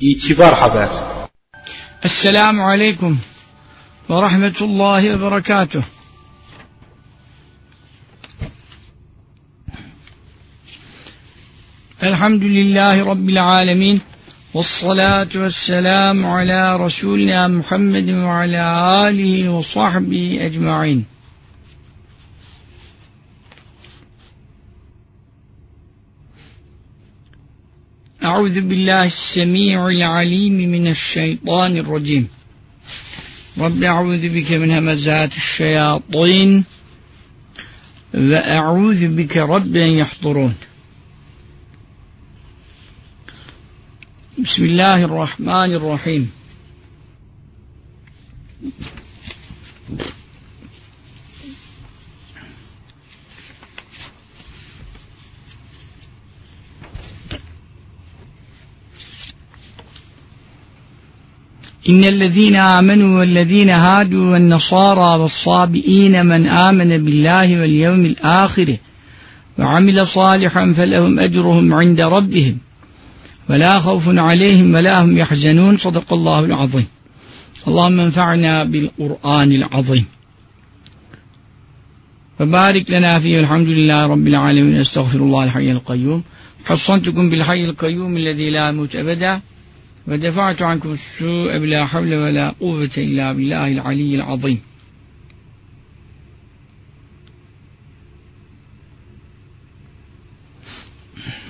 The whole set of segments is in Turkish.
İtibar Haber Esselamu Aleyküm ve Rahmetullahi ve Berekatuh. Elhamdülillahi Rabbil Alemin Vessalatu vesselamu ala Resulina Muhammedin ve ala alihi ve أعوذ بالله السميع العليم من الشيطان الرجيم. رب أعوذ بك من همزات الشياطين وأعوذ بك رب أن يحضرون. بسم الله الرحمن الرحيم. إن الذين آمنوا والذين هادوا والنصارى والصابئين من آمن بالله واليوم الآخر وعمل صالحا فلهم أجرهم عند ربهم ولا خوف عليهم ولا هم يحزنون. صدق الله العظيم. اللهم انفعنا بالقرآن العظيم. وبارك لنا فيه الحمد لله رب العالمين. أستغفر الله الحي القيوم. حصنتكم بالحي القيوم الذي لا يموت أبدا. ve defa'tu ankum su'e bi la havle ve la kuvvete illa billahil aliyyil azim.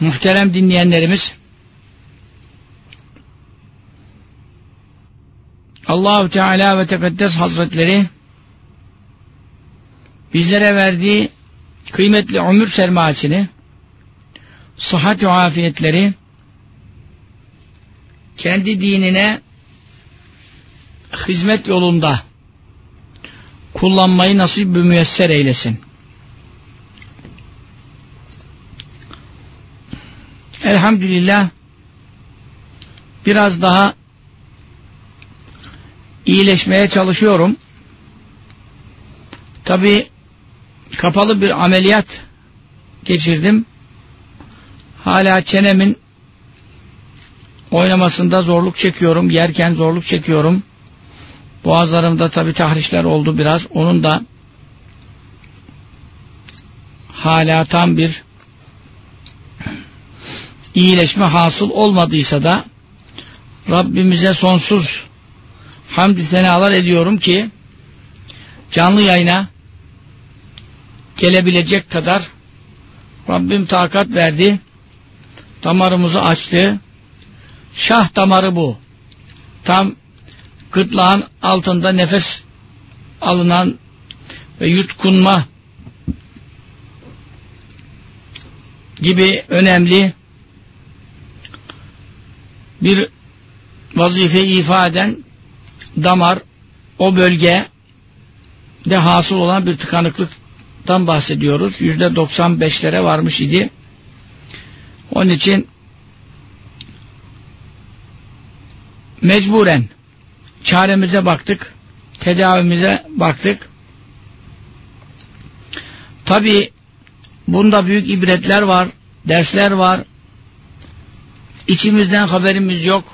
Muhterem dinleyenlerimiz Allahu Teala ve Tekaddes Hazretleri bizlere verdiği kıymetli ömür sermayesini, sıhhat ve afiyetleri kendi dinine hizmet yolunda kullanmayı nasip bir müyesser eylesin. Elhamdülillah biraz daha iyileşmeye çalışıyorum. Tabi kapalı bir ameliyat geçirdim. Hala çenemin oynamasında zorluk çekiyorum. Yerken zorluk çekiyorum. Boğazlarımda tabi tahrişler oldu biraz. Onun da hala tam bir iyileşme hasıl olmadıysa da Rabbimize sonsuz hamdü senalar ediyorum ki canlı yayına gelebilecek kadar Rabbim takat verdi. Damarımızı açtı. Şah damarı bu. Tam gırtlağın altında nefes alınan ve yutkunma gibi önemli bir vazife ifa eden damar o bölge de hasıl olan bir tıkanıklıktan bahsediyoruz. Yüzde 95'lere varmış idi. Onun için mecburen çaremize baktık, tedavimize baktık. Tabi bunda büyük ibretler var, dersler var. İçimizden haberimiz yok.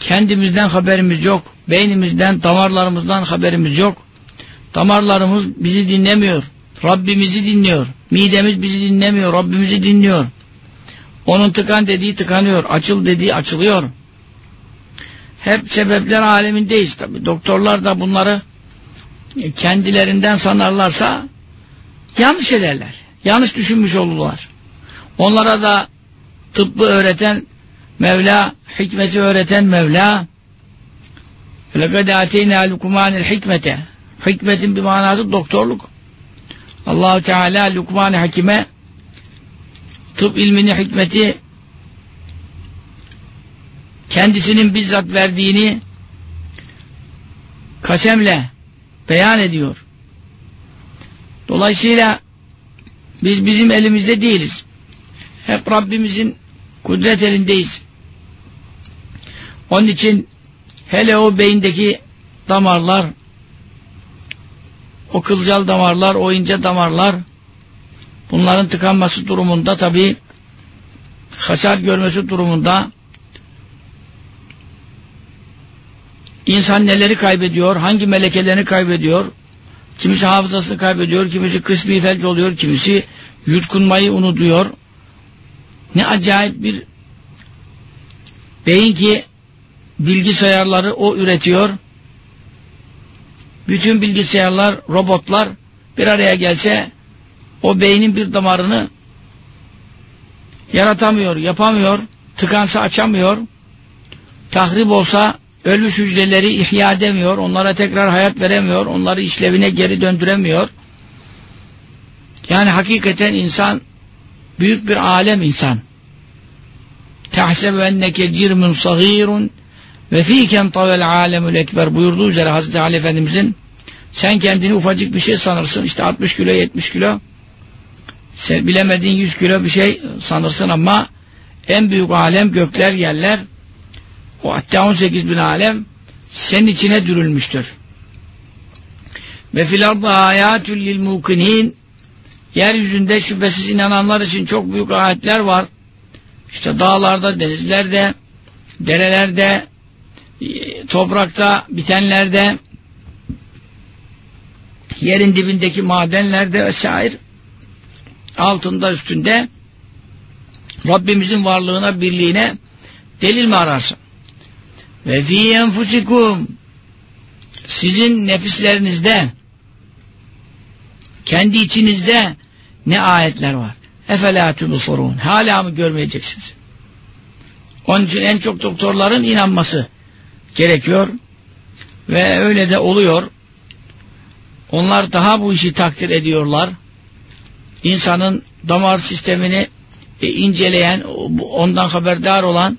Kendimizden haberimiz yok. Beynimizden, damarlarımızdan haberimiz yok. Damarlarımız bizi dinlemiyor. Rabbimizi dinliyor. Midemiz bizi dinlemiyor. Rabbimizi dinliyor. Onun tıkan dediği tıkanıyor. Açıl dediği açılıyor hep sebepler alemindeyiz tabi. Doktorlar da bunları kendilerinden sanarlarsa yanlış ederler. Yanlış düşünmüş olurlar. Onlara da tıbbı öğreten Mevla, hikmeti öğreten Mevla وَلَقَدْ اَتَيْنَا لُكُمَانِ hikmete Hikmetin bir manası doktorluk. Allahu Teala Lukman-ı Hakim'e tıp ilmini, hikmeti kendisinin bizzat verdiğini kasemle beyan ediyor. Dolayısıyla biz bizim elimizde değiliz. Hep Rabbimizin kudret elindeyiz. Onun için hele o beyindeki damarlar, o kılcal damarlar, o ince damarlar, bunların tıkanması durumunda tabi hasar görmesi durumunda insan neleri kaybediyor, hangi melekelerini kaybediyor, kimisi hafızasını kaybediyor, kimisi kısmi felç oluyor, kimisi yutkunmayı unutuyor. Ne acayip bir beyin ki bilgisayarları o üretiyor. Bütün bilgisayarlar, robotlar bir araya gelse o beynin bir damarını yaratamıyor, yapamıyor, tıkansa açamıyor, tahrip olsa ölmüş hücreleri ihya edemiyor, onlara tekrar hayat veremiyor, onları işlevine geri döndüremiyor. Yani hakikaten insan büyük bir alem insan. Tehsebenneke cirmun sagirun ve fîken tavel alemül ekber buyurduğu üzere Hazreti Ali Efendimizin sen kendini ufacık bir şey sanırsın işte 60 kilo 70 kilo sen bilemediğin 100 kilo bir şey sanırsın ama en büyük alem gökler yerler o hatta 18 bin alem senin içine dürülmüştür. Ve fil ardı ayatül lil mukinin yeryüzünde şüphesiz inananlar için çok büyük ayetler var. İşte dağlarda, denizlerde, derelerde, toprakta bitenlerde, yerin dibindeki madenlerde vesaire altında üstünde Rabbimizin varlığına, birliğine delil mi ararsın? Ve fî enfusikum sizin nefislerinizde kendi içinizde ne ayetler var. Efelâ tübsorûn. Hala mı görmeyeceksiniz? Onun için en çok doktorların inanması gerekiyor. Ve öyle de oluyor. Onlar daha bu işi takdir ediyorlar. İnsanın damar sistemini e, inceleyen, ondan haberdar olan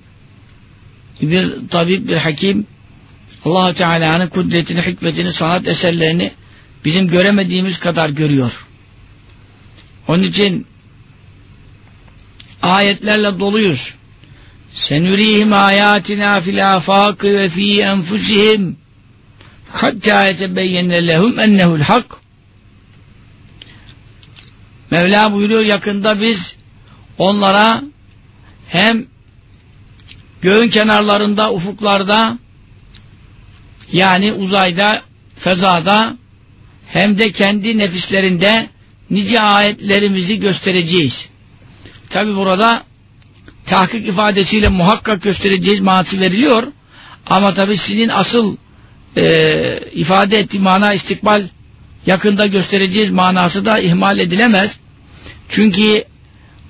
bir tabip, bir hakim allah Teala'nın kudretini, hikmetini, sanat eserlerini bizim göremediğimiz kadar görüyor. Onun için ayetlerle doluyuz. Senürihim ayatina fil afakı ve fi enfusihim hatta yetebeyyenne lehum ennehu'l hak. Mevla buyuruyor yakında biz onlara hem göğün kenarlarında, ufuklarda yani uzayda, fezada hem de kendi nefislerinde nice ayetlerimizi göstereceğiz. Tabi burada tahkik ifadesiyle muhakkak göstereceğiz manası veriliyor. Ama tabi sizin asıl e, ifade ettiği mana istikbal yakında göstereceğiz manası da ihmal edilemez. Çünkü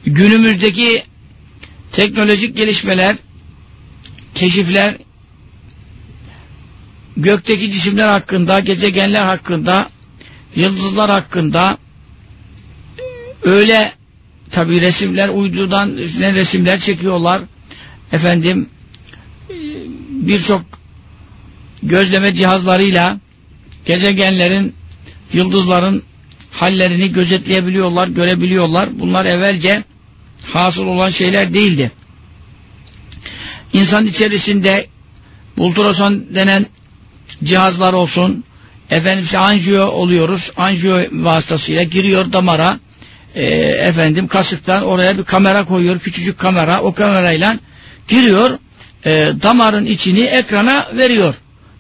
günümüzdeki teknolojik gelişmeler keşifler gökteki cisimler hakkında, gezegenler hakkında, yıldızlar hakkında öyle tabi resimler uydudan üstüne resimler çekiyorlar. Efendim birçok gözleme cihazlarıyla gezegenlerin, yıldızların hallerini gözetleyebiliyorlar, görebiliyorlar. Bunlar evvelce hasıl olan şeyler değildi insan içerisinde ultrason denen cihazlar olsun efendim işte anjiyo oluyoruz anjiyo vasıtasıyla giriyor damara e, efendim kasıktan oraya bir kamera koyuyor küçücük kamera o kamerayla giriyor e, damarın içini ekrana veriyor.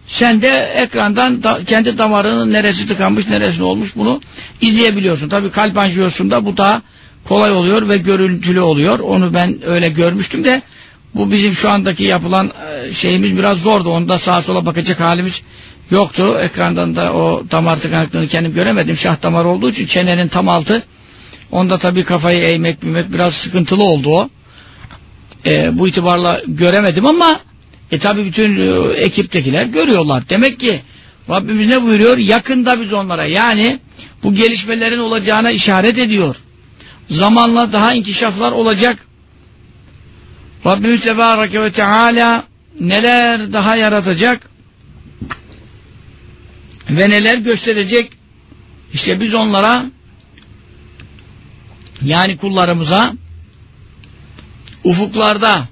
Sen de ekrandan da, kendi damarının neresi tıkanmış neresi olmuş bunu izleyebiliyorsun. Tabi kalp anjiyosunda bu daha kolay oluyor ve görüntülü oluyor. Onu ben öyle görmüştüm de bu bizim şu andaki yapılan e, şeyimiz biraz zordu. Onda sağa sola bakacak halimiz yoktu. Ekrandan da o damar tıkanıklığını kendim göremedim. Şah damar olduğu için çenenin tam altı. Onda tabii kafayı eğmek büyümek biraz sıkıntılı oldu o. E, bu itibarla göremedim ama e tabi bütün e, ekiptekiler görüyorlar. Demek ki Rabbimiz ne buyuruyor? Yakında biz onlara yani bu gelişmelerin olacağına işaret ediyor. Zamanla daha inkişaflar olacak. Rabbimiz Tebareke ve Teala neler daha yaratacak ve neler gösterecek? İşte biz onlara yani kullarımıza ufuklarda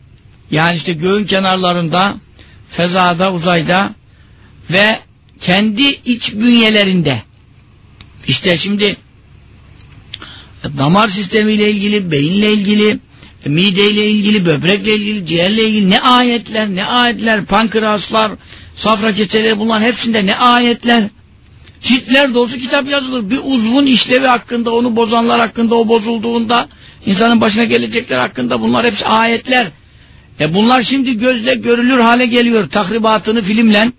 yani işte göğün kenarlarında fezada, uzayda ve kendi iç bünyelerinde. İşte şimdi damar sistemiyle ilgili, beyinle ilgili mideyle ilgili, böbrekle ilgili, ciğerle ilgili ne ayetler, ne ayetler, pankreaslar, safra keçeleri bunların hepsinde ne ayetler, ciltler dolusu kitap yazılır. Bir uzvun işlevi hakkında, onu bozanlar hakkında, o bozulduğunda, insanın başına gelecekler hakkında bunlar hepsi ayetler. E bunlar şimdi gözle görülür hale geliyor. Tahribatını filmle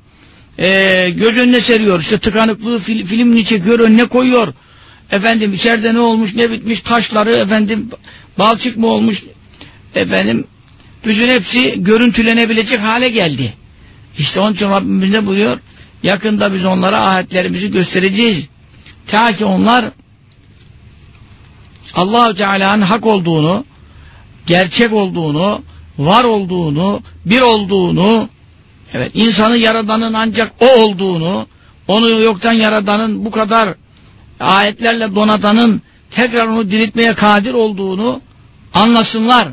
e, göz önüne seriyor. İşte tıkanıklığı fil, filmin içe gör önüne koyuyor. Efendim içeride ne olmuş ne bitmiş taşları efendim balçık mı olmuş efendim bütün hepsi görüntülenebilecek hale geldi. İşte onun için Rabbimiz ne buyuruyor? Yakında biz onlara ayetlerimizi göstereceğiz. Ta ki onlar Allahu Teala'nın hak olduğunu, gerçek olduğunu, var olduğunu, bir olduğunu, evet insanı yaradanın ancak o olduğunu, onu yoktan yaradanın bu kadar ayetlerle donatanın tekrar onu diriltmeye kadir olduğunu anlasınlar.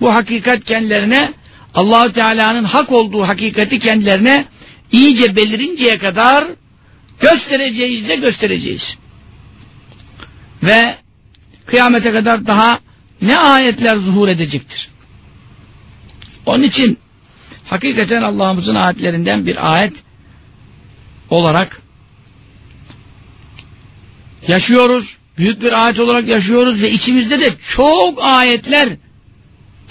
Bu hakikat kendilerine Allahu Teala'nın hak olduğu hakikati kendilerine iyice belirinceye kadar göstereceğiz de göstereceğiz. Ve kıyamete kadar daha ne ayetler zuhur edecektir. Onun için hakikaten Allah'ımızın ayetlerinden bir ayet olarak yaşıyoruz. Büyük bir ayet olarak yaşıyoruz ve içimizde de çok ayetler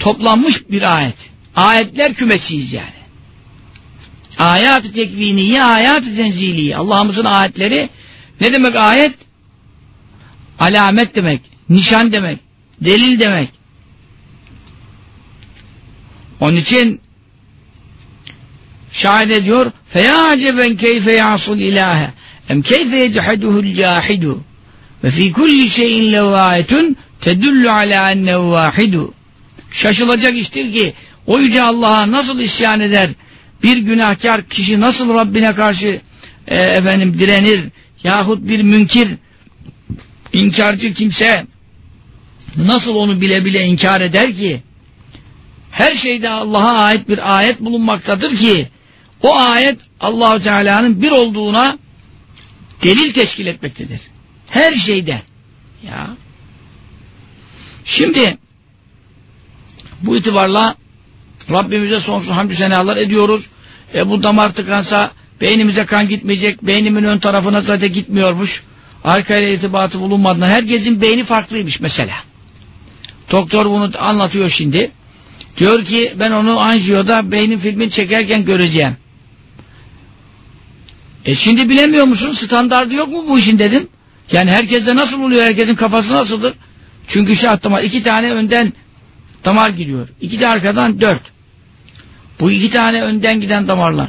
toplanmış bir ayet. Ayetler kümesiyiz yani. Ayat-ı tekviniye, ayat-ı tenziliye. Allah'ımızın ayetleri ne demek ayet? Alamet demek, nişan demek, delil demek. Onun için şahit ediyor feyaceben keyfe yasul ilahe em keyfe yeceheduhul cahidu ve fi kulli şeyin levâetun tedullu alâ ennehu vâhidu Şaşılacak iştir ki o yüce Allah'a nasıl isyan eder bir günahkar kişi nasıl Rabbine karşı e, efendim direnir yahut bir münkir inkarcı kimse nasıl onu bile bile inkar eder ki her şeyde Allah'a ait bir ayet bulunmaktadır ki o ayet Allahu Teala'nın bir olduğuna delil teşkil etmektedir. Her şeyde. Ya. Şimdi bu itibarla Rabbimize sonsuz hamdü senalar ediyoruz. E bu damar tıkansa beynimize kan gitmeyecek. Beynimin ön tarafına zaten gitmiyormuş. Arkayla irtibatı bulunmadığından herkesin beyni farklıymış mesela. Doktor bunu anlatıyor şimdi. Diyor ki ben onu anjiyoda beynin filmini çekerken göreceğim. E şimdi bilemiyor musun? Standardı yok mu bu işin dedim. Yani herkeste nasıl oluyor? Herkesin kafası nasıldır? Çünkü şah damar iki tane önden damar giriyor. İki de arkadan dört. Bu iki tane önden giden damarlar.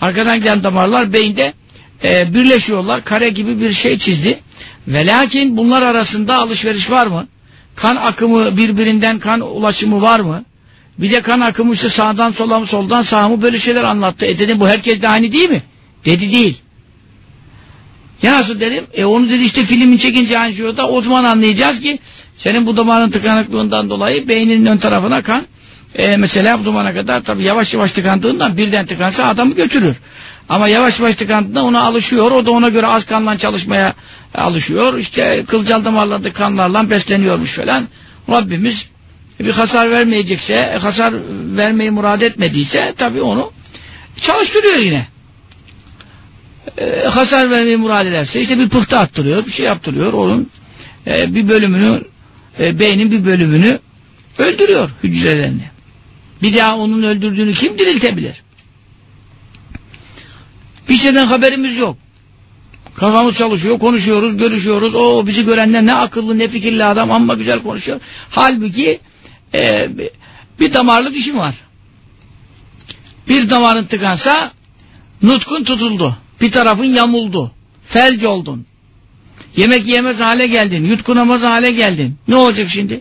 Arkadan giden damarlar beyinde e, birleşiyorlar. Kare gibi bir şey çizdi. Ve lakin bunlar arasında alışveriş var mı? Kan akımı birbirinden kan ulaşımı var mı? Bir de kan akımı işte sağdan sola mı soldan sağa mı böyle şeyler anlattı. E dedim bu herkes de aynı değil mi? Dedi değil. Ya nasıl dedim? E onu dedi işte filmin çekince anjiyoda o zaman anlayacağız ki senin bu damarın tıkanıklığından dolayı beyninin ön tarafına kan e, mesela bu zamana kadar tabi yavaş yavaş tıkandığından birden tıkansa adamı götürür. Ama yavaş yavaş tıkandığında ona alışıyor. O da ona göre az kanla çalışmaya alışıyor. İşte kılcal damarlarda kanlarla besleniyormuş falan. Rabbimiz bir hasar vermeyecekse, e, hasar vermeyi murad etmediyse tabi onu çalıştırıyor yine. E, hasar vermeyi murad ederse işte bir pıhtı attırıyor, bir şey yaptırıyor. Onun e, bir bölümünü, e, beynin bir bölümünü öldürüyor hücrelerini. Bir daha onun öldürdüğünü kim diriltebilir? Bir şeyden haberimiz yok. Kafamız çalışıyor, konuşuyoruz, görüşüyoruz. O bizi görenler ne akıllı, ne fikirli adam amma güzel konuşuyor. Halbuki e, bir damarlık işim var. Bir damarın tıkansa nutkun tutuldu. Bir tarafın yamuldu. Felç oldun. Yemek yemez hale geldin. Yutkunamaz hale geldin. Ne olacak şimdi?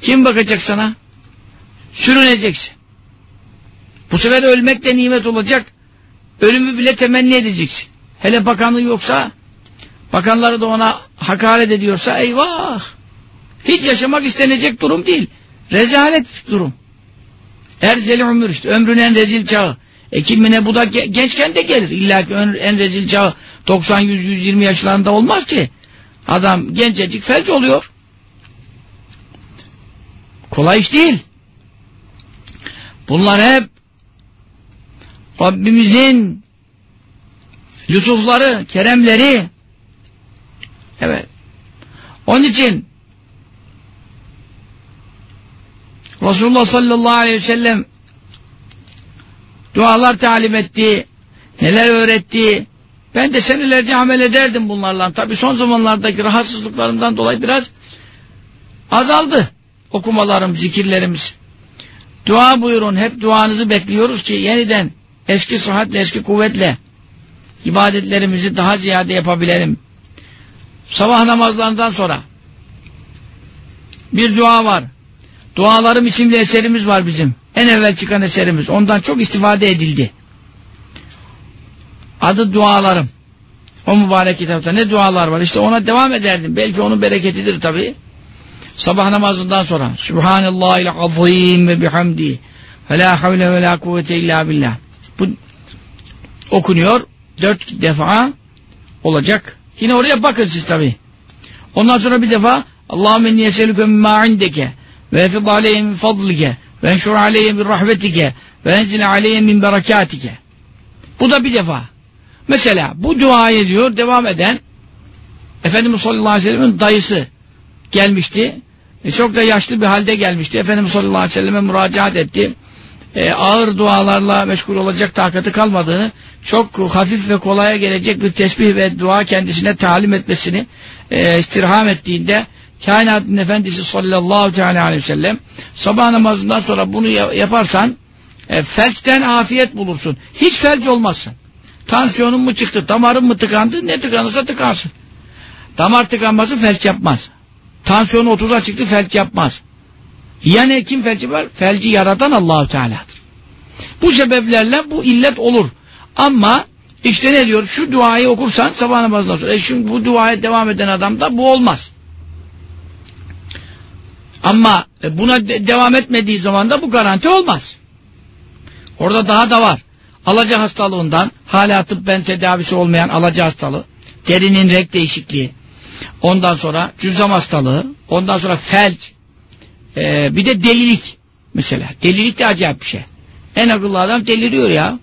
Kim bakacak sana? Sürüneceksin. Bu sefer ölmek de nimet olacak. Ölümü bile temenni edeceksin. Hele bakanlığı yoksa bakanları da ona hakaret ediyorsa eyvah. Hiç yaşamak istenecek durum değil. Rezalet durum. Erzeli ömür işte. Ömrün en rezil çağı. E kimine bu da gençken de gelir. İlla ki en rezil çağı 90, 100, 120 yaşlarında olmaz ki. Adam gencecik felç oluyor. Kolay iş değil. Bunlar hep Rabbimizin lütufları, keremleri evet. Onun için Resulullah sallallahu aleyhi ve sellem dualar talim etti, neler öğretti. Ben de senelerce amel ederdim bunlarla. Tabi son zamanlardaki rahatsızlıklarımdan dolayı biraz azaldı okumalarım, zikirlerimiz. Dua buyurun, hep duanızı bekliyoruz ki yeniden eski sıhhatle, eski kuvvetle ibadetlerimizi daha ziyade yapabilelim. Sabah namazlarından sonra bir dua var. Dualarım isimli eserimiz var bizim. En evvel çıkan eserimiz. Ondan çok istifade edildi. Adı dualarım. O mübarek kitapta ne dualar var. İşte ona devam ederdim. Belki onun bereketidir tabi. Sabah namazından sonra. Subhanallahil azim ve bihamdi. Ve la havle ve la kuvvete illa billah. Bu okunuyor. Dört defa olacak. Yine oraya bakın siz tabi. Ondan sonra bir defa Allahümme inni eselüke mimma indeke ve efid aleyhe min fadlike ve enşur aleyhe min rahmetike ve enzil aleyhe min berekatike. Bu da bir defa. Mesela bu duayı diyor devam eden Efendimiz sallallahu aleyhi ve sellem'in dayısı gelmişti. E, çok da yaşlı bir halde gelmişti. Efendimiz sallallahu aleyhi ve selleme müracaat etti. E, ağır dualarla meşgul olacak takatı kalmadığını, çok hafif ve kolaya gelecek bir tesbih ve dua kendisine talim etmesini e, istirham ettiğinde kainatın efendisi sallallahu aleyhi ve sellem sabah namazından sonra bunu yaparsan e, felçten afiyet bulursun. Hiç felç olmazsın. Tansiyonun mu çıktı, damarın mı tıkandı, ne tıkanırsa tıkansın. Damar tıkanması felç yapmaz. Tansiyonu 30'a çıktı felç yapmaz. Yani kim felci var? Felci yaratan Allahu Teala'dır. Bu sebeplerle bu illet olur. Ama işte ne diyor? Şu duayı okursan sabah namazından sonra. E şimdi bu duaya devam eden adamda bu olmaz. Ama e, buna de devam etmediği zaman da bu garanti olmaz. Orada daha da var. Alaca hastalığından hala tıbben tedavisi olmayan alaca hastalığı, derinin renk değişikliği, ondan sonra cüzzam hastalığı, ondan sonra felç, ee, bir de delilik mesela. Delilik de acayip bir şey. En akıllı adam deliriyor ya.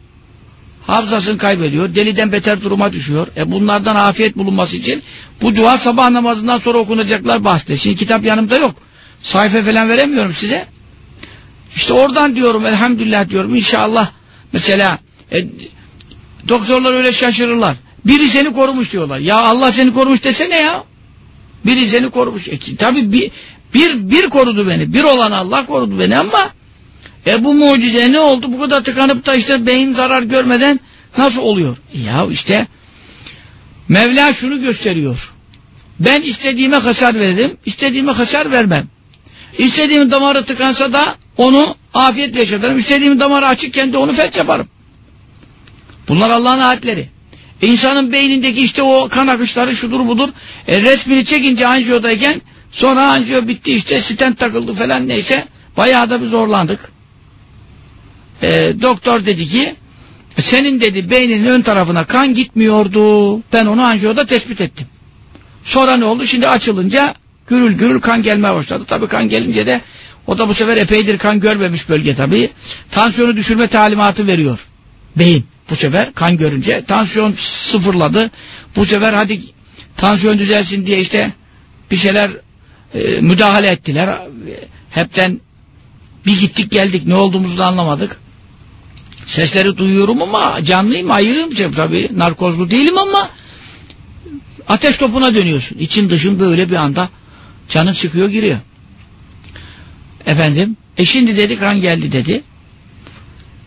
Hafızasını kaybediyor. Deliden beter duruma düşüyor. E bunlardan afiyet bulunması için bu dua sabah namazından sonra okunacaklar bahsede. Şimdi kitap yanımda yok. Sayfa falan veremiyorum size. İşte oradan diyorum elhamdülillah diyorum inşallah mesela e, doktorlar öyle şaşırırlar. Biri seni korumuş diyorlar. Ya Allah seni korumuş desene ya. Biri seni korumuş. E, tabi bir, bir, bir korudu beni. Bir olan Allah korudu beni ama e bu mucize ne oldu? Bu kadar tıkanıp da işte beyin zarar görmeden nasıl oluyor? Ya işte Mevla şunu gösteriyor. Ben istediğime hasar veririm, istediğime hasar vermem. İstediğim damarı tıkansa da onu afiyetle yaşatırım. İstediğim damarı açıkken de onu felç yaparım. Bunlar Allah'ın ayetleri. E insanın beynindeki işte o kan akışları şudur budur. E resmini çekince anjiyodayken sonra anjiyo bitti işte stent takıldı falan neyse. Bayağı da bir zorlandık. E, doktor dedi ki senin dedi beyninin ön tarafına kan gitmiyordu. Ben onu anjiyoda tespit ettim. Sonra ne oldu? Şimdi açılınca gürül gürül kan gelmeye başladı. Tabii kan gelince de o da bu sefer epeydir kan görmemiş bölge tabii. Tansiyonu düşürme talimatı veriyor. Beyin. Bu sefer kan görünce tansiyon sıfırladı. Bu sefer hadi tansiyon düzelsin diye işte bir şeyler e, müdahale ettiler. Hepten bir gittik geldik ne olduğumuzu da anlamadık. Sesleri duyuyorum ama canlıyım ayığım tabii narkozlu değilim ama ateş topuna dönüyorsun. İçin dışın böyle bir anda canın çıkıyor giriyor. Efendim e şimdi dedi kan geldi dedi.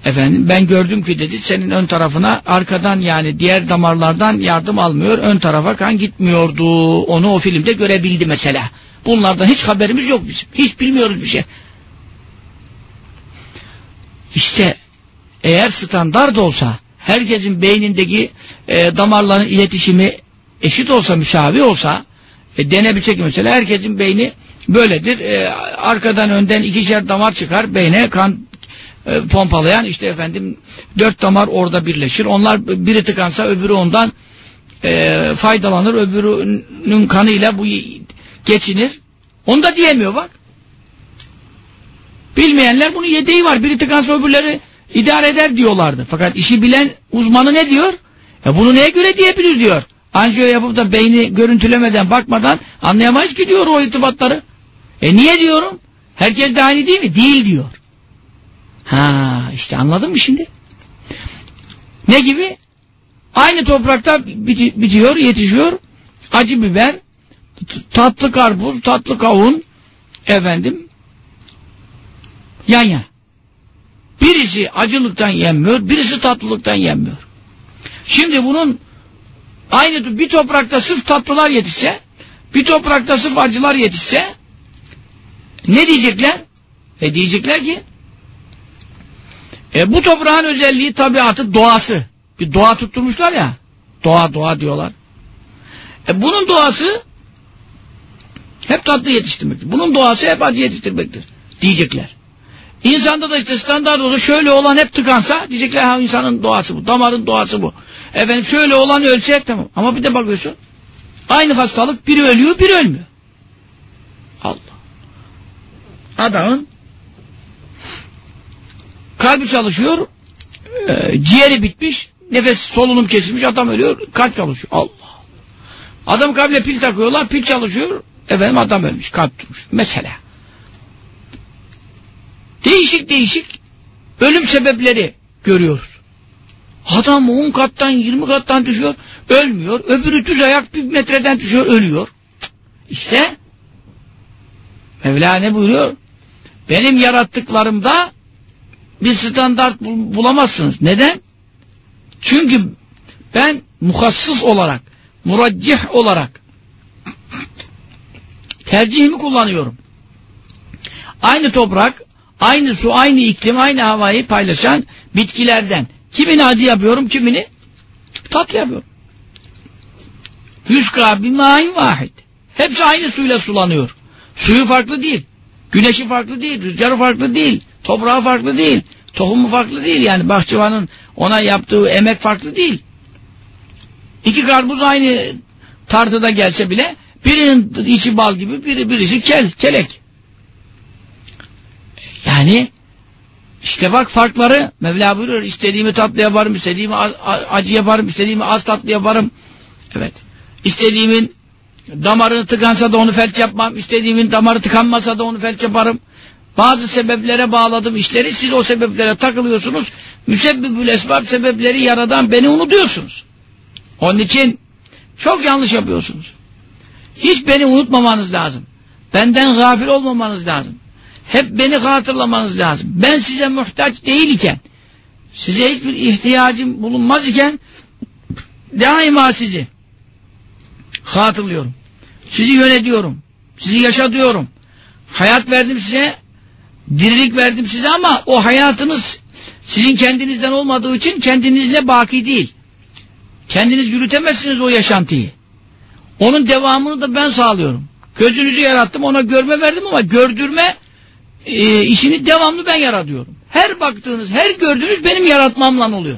Efendim ben gördüm ki dedi senin ön tarafına arkadan yani diğer damarlardan yardım almıyor. Ön tarafa kan gitmiyordu. Onu o filmde görebildi mesela. Bunlardan hiç haberimiz yok bizim. Hiç bilmiyoruz bir şey. İşte eğer standart olsa herkesin beynindeki e, damarların iletişimi eşit olsa, müşavi olsa e, denebilecek mesela herkesin beyni böyledir. E, arkadan önden ikişer damar çıkar beyne kan e, pompalayan işte efendim dört damar orada birleşir. Onlar biri tıkansa öbürü ondan e, faydalanır. Öbürünün kanıyla bu geçinir. Onu da diyemiyor bak. Bilmeyenler bunun yedeği var. Biri tıkansa öbürleri idare eder diyorlardı. Fakat işi bilen uzmanı ne diyor? E bunu neye göre diyebilir diyor. Anjiyo yapıp da beyni görüntülemeden bakmadan anlayamayız ki diyor o irtibatları. E niye diyorum? Herkes de aynı değil mi? Değil diyor. Ha işte anladın mı şimdi? Ne gibi? Aynı toprakta bitiyor, yetişiyor. Acı biber, tatlı karpuz, tatlı kavun, efendim, yan yana. Birisi acılıktan yenmiyor, birisi tatlılıktan yenmiyor. Şimdi bunun aynı bir toprakta sırf tatlılar yetişse, bir toprakta sırf acılar yetişse, ne diyecekler? E diyecekler ki, e bu toprağın özelliği tabiatı, doğası. Bir doğa tutturmuşlar ya, doğa doğa diyorlar. E bunun doğası hep tatlı yetiştirmektir. Bunun doğası hep acı yetiştirmektir. Diyecekler. İnsanda da işte standart olur. Şöyle olan hep tıkansa diyecekler ha insanın doğası bu. Damarın doğası bu. Efendim şöyle olan ölse tamam. Ama bir de bakıyorsun. Aynı hastalık biri ölüyor biri ölmüyor. Allah. Adamın kalbi çalışıyor. E, ciğeri bitmiş. Nefes solunum kesilmiş. Adam ölüyor. Kalp çalışıyor. Allah. Adam kalbine pil takıyorlar. Pil çalışıyor. Efendim adam ölmüş. Kalp tutmuş. Mesela. Değişik değişik ölüm sebepleri görüyoruz. Adam 10 kattan 20 kattan düşüyor. Ölmüyor. Öbürü düz ayak bir metreden düşüyor. Ölüyor. İşte Mevla ne buyuruyor? Benim yarattıklarımda bir standart bulamazsınız. Neden? Çünkü ben muhassıs olarak, muraccih olarak tercihimi kullanıyorum. Aynı toprak, aynı su, aynı iklim, aynı havayı paylaşan bitkilerden. Kimini acı yapıyorum, kimini tatlı yapıyorum. Yüzka bimâin vahid. Hepsi aynı suyla sulanıyor. Suyu farklı değil. Güneşi farklı değil. Rüzgarı farklı değil. Toprağı farklı değil. Tohumu farklı değil. Yani bahçıvanın ona yaptığı emek farklı değil. İki karpuz aynı tartıda gelse bile birinin içi bal gibi biri, birisi kel, kelek. Yani işte bak farkları Mevla buyuruyor istediğimi tatlı yaparım, istediğimi acı yaparım, istediğimi az tatlı yaparım. Evet. İstediğimin damarını tıkansa da onu felç yapmam, istediğimin damarı tıkanmasa da onu felç yaparım. Bazı sebeplere bağladım işleri, siz o sebeplere takılıyorsunuz. Müsebbibül esbab sebepleri yaradan beni unutuyorsunuz. Onun için çok yanlış yapıyorsunuz. Hiç beni unutmamanız lazım. Benden gafil olmamanız lazım. Hep beni hatırlamanız lazım. Ben size muhtaç değil iken, size hiçbir ihtiyacım bulunmaz iken, daima sizi hatırlıyorum. Sizi yönetiyorum. Sizi yaşatıyorum. Hayat verdim size, dirilik verdim size ama o hayatınız sizin kendinizden olmadığı için kendinizle baki değil. Kendiniz yürütemezsiniz o yaşantıyı. Onun devamını da ben sağlıyorum. Gözünüzü yarattım ona görme verdim ama gördürme e, işini devamlı ben yaratıyorum. Her baktığınız, her gördüğünüz benim yaratmamla oluyor.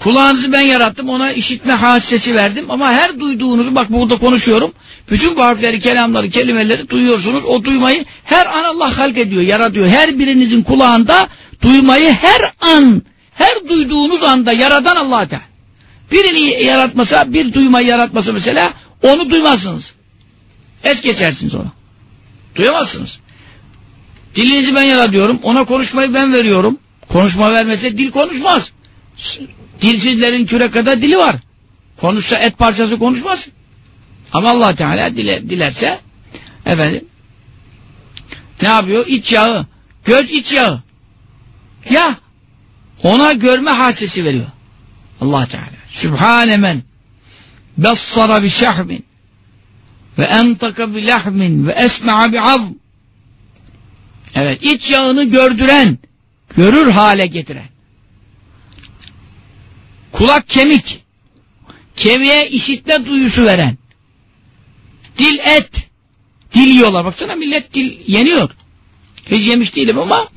Kulağınızı ben yarattım, ona işitme hasesi verdim ama her duyduğunuzu, bak burada konuşuyorum, bütün harfleri, kelamları, kelimeleri duyuyorsunuz. O duymayı her an Allah halk ediyor, yaratıyor. Her birinizin kulağında duymayı her an, her duyduğunuz anda yaradan Allah Teala. Birini yaratmasa, bir duymayı yaratmasa mesela, onu duymazsınız. Es geçersiniz ona. Duyamazsınız. Dilinizi ben yaratıyorum, ona konuşmayı ben veriyorum. Konuşma vermese dil konuşmaz. Dilsizlerin küre kadar dili var. Konuşsa et parçası konuşmaz. Ama Allah Teala dile, dilerse efendim ne yapıyor? İç yağı. Göz iç yağı. Ya ona görme hasesi veriyor. Allah Teala. Sübhane men bessara bi şahmin ve entaka bi lahmin ve esma'a bi azm. Evet, iç yağını gördüren, görür hale getiren. Kulak kemik, kemiğe işitme duyusu veren. Dil et, dil yiyorlar. Baksana millet dil yeniyor. Hiç yemiş değilim ama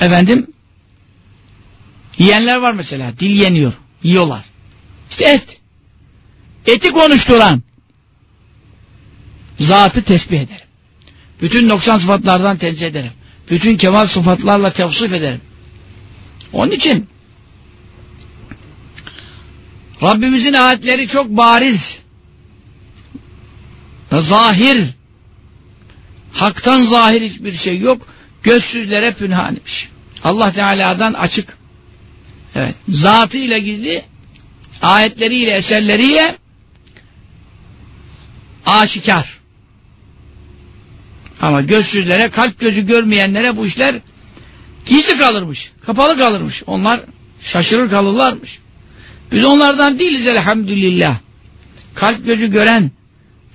efendim yiyenler var mesela. Dil yeniyor. Yiyorlar. İşte et. Eti konuşturan zatı tesbih ederim. Bütün noksan sıfatlardan tenzih ederim. bütün kemal sıfatlarla tevsif ederim. Onun için Rabbimizin ayetleri çok bariz, zahir, haktan zahir hiçbir şey yok, gözsüzlere pünhanmış. Allah Teala'dan açık. Evet. Zatıyla gizli, ayetleriyle, eserleriyle aşikar. Ama gözsüzlere, kalp gözü görmeyenlere bu işler gizli kalırmış, kapalı kalırmış. Onlar şaşırır kalırlarmış. Biz onlardan değiliz elhamdülillah. Kalp gözü gören,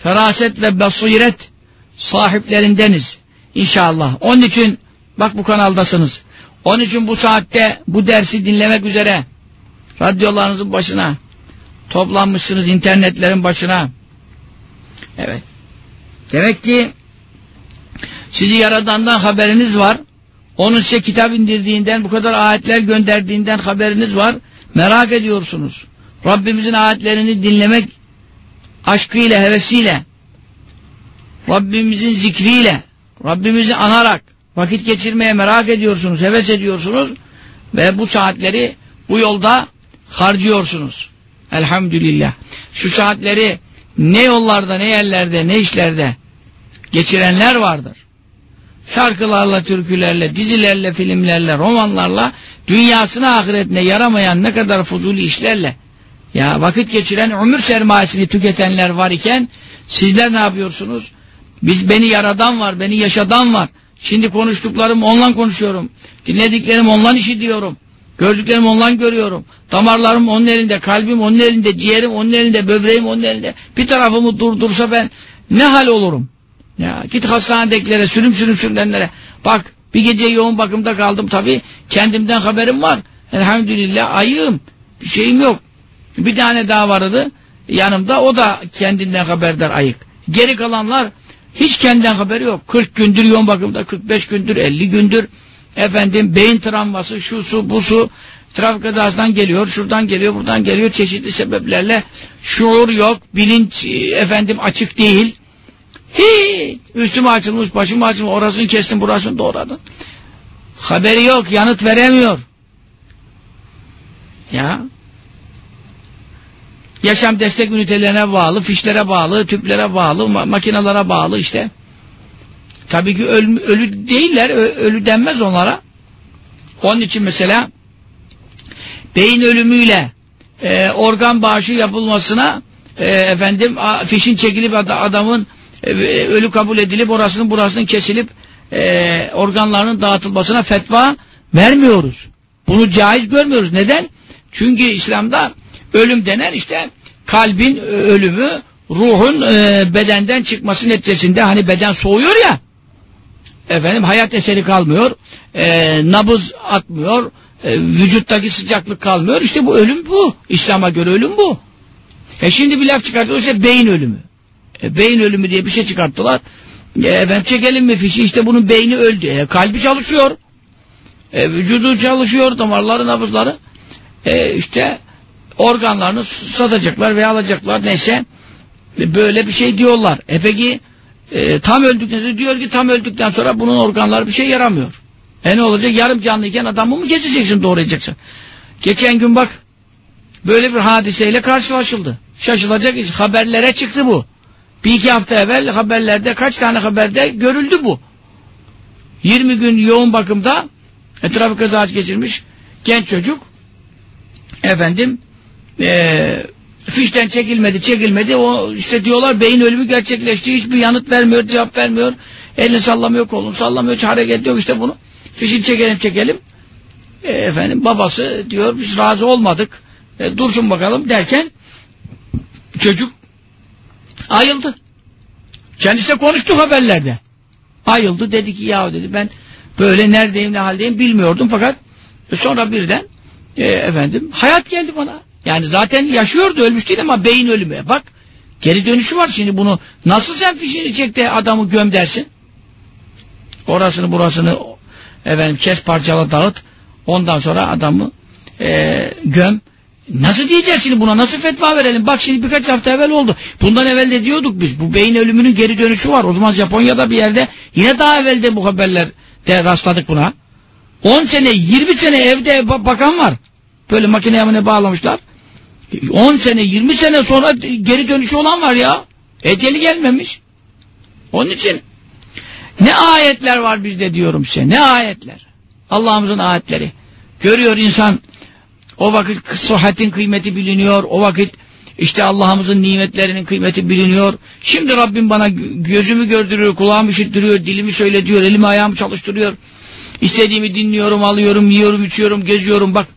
feraset ve basiret sahiplerindeniz. İnşallah. Onun için bak bu kanaldasınız. Onun için bu saatte bu dersi dinlemek üzere radyolarınızın başına toplanmışsınız internetlerin başına. Evet. Demek ki sizi Yaradan'dan haberiniz var. Onun size kitap indirdiğinden, bu kadar ayetler gönderdiğinden haberiniz var. Merak ediyorsunuz. Rabbimizin ayetlerini dinlemek aşkıyla, hevesiyle, Rabbimizin zikriyle, Rabbimizi anarak vakit geçirmeye merak ediyorsunuz, heves ediyorsunuz ve bu saatleri bu yolda harcıyorsunuz. Elhamdülillah. Şu saatleri ne yollarda, ne yerlerde, ne işlerde geçirenler vardır. Şarkılarla, türkülerle, dizilerle, filmlerle, romanlarla dünyasına ahiretine yaramayan ne kadar fuzuli işlerle ya vakit geçiren ömür sermayesini tüketenler var iken sizler ne yapıyorsunuz? Biz beni yaradan var, beni yaşadan var. Şimdi konuştuklarım ondan konuşuyorum. Dinlediklerim ondan işitiyorum. Gördüklerimi ondan görüyorum. Damarlarım onun elinde, kalbim onun elinde, ciğerim onun elinde, böbreğim onun elinde. Bir tarafımı durdursa ben ne hal olurum? Ya git hastanedekilere, sürüm sürüm sürülenlere. Bak bir gece yoğun bakımda kaldım tabii. Kendimden haberim var. Elhamdülillah ayığım. Bir şeyim yok. Bir tane daha vardı yanımda. O da kendinden haberdar ayık. Geri kalanlar hiç kendinden haberi yok. 40 gündür yoğun bakımda, 45 gündür, 50 gündür. Efendim beyin travması, şu su, bu su. Trafik kazasından geliyor, şuradan geliyor, buradan geliyor. Çeşitli sebeplerle şuur yok, bilinç efendim açık değil. Hiç. Üstüme açılmış, başım açılmış, orasını kestim, burasını doğradın. Haberi yok, yanıt veremiyor. Ya. Yaşam destek ünitelerine bağlı, fişlere bağlı, tüplere bağlı, ma makinalara bağlı işte. Tabii ki ölü, ölü değiller, ölü denmez onlara. Onun için mesela beyin ölümüyle e, organ bağışı yapılmasına e, efendim fişin çekilip adamın e, ölü kabul edilip orasının burasının kesilip e, organlarının dağıtılmasına fetva vermiyoruz. Bunu caiz görmüyoruz. Neden? Çünkü İslam'da ölüm denen işte kalbin ölümü ruhun e, bedenden çıkması neticesinde hani beden soğuyor ya efendim hayat eseri kalmıyor e, nabız atmıyor e, vücuttaki sıcaklık kalmıyor işte bu ölüm bu İslam'a göre ölüm bu e şimdi bir laf çıkartıyor işte beyin ölümü e, beyin ölümü diye bir şey çıkarttılar. E, efendim çekelim mi fişi işte bunun beyni öldü. E, kalbi çalışıyor. E, vücudu çalışıyor, damarları, nabızları. E, işte organlarını satacaklar veya alacaklar neyse. Böyle bir şey diyorlar. E peki e, tam öldükten sonra diyor ki tam öldükten sonra bunun organları bir şey yaramıyor. E ne olacak? Yarım canlıyken adamı mı keseceksin, doğrayacaksın? Geçen gün bak böyle bir hadiseyle karşılaşıldı. Şaşılacak iş. Haberlere çıktı bu. Bir iki hafta evvel haberlerde kaç tane haberde görüldü bu. 20 gün yoğun bakımda e, trafik kazası geçirmiş genç çocuk efendim e, fişten çekilmedi çekilmedi. O işte diyorlar beyin ölümü gerçekleşti. Hiçbir yanıt vermiyor cevap vermiyor. Elini sallamıyor kolunu sallamıyor hiç hareket yok. İşte bunu fişini çekelim çekelim. E, efendim babası diyor biz razı olmadık. E, dursun bakalım. derken çocuk Ayıldı. Kendisi de konuştuk haberlerde. Ayıldı dedi ki ya dedi ben böyle neredeyim ne haldeyim bilmiyordum. Fakat sonra birden e, efendim hayat geldi bana. Yani zaten yaşıyordu ölmüş değil ama beyin ölümü. Bak geri dönüşü var şimdi bunu nasıl sen fişini çek de adamı göm dersin? Orasını burasını efendim kes parçala dağıt ondan sonra adamı e, göm Nasıl diyeceğiz şimdi buna? Nasıl fetva verelim? Bak şimdi birkaç hafta evvel oldu. Bundan evvel de diyorduk biz. Bu beyin ölümünün geri dönüşü var. O zaman Japonya'da bir yerde yine daha evvel de bu haberler de rastladık buna. 10 sene 20 sene evde bakan var. Böyle makineye bağlamışlar. 10 sene 20 sene sonra geri dönüşü olan var ya. Eceli gelmemiş. Onun için ne ayetler var bizde diyorum size. Ne ayetler. Allah'ımızın ayetleri. Görüyor insan o vakit sıhhatin kıymeti biliniyor. O vakit işte Allah'ımızın nimetlerinin kıymeti biliniyor. Şimdi Rabbim bana gözümü gördürüyor, kulağımı işittiriyor, dilimi söyletiyor, elimi ayağımı çalıştırıyor. İstediğimi dinliyorum, alıyorum, yiyorum, içiyorum, geziyorum. Bak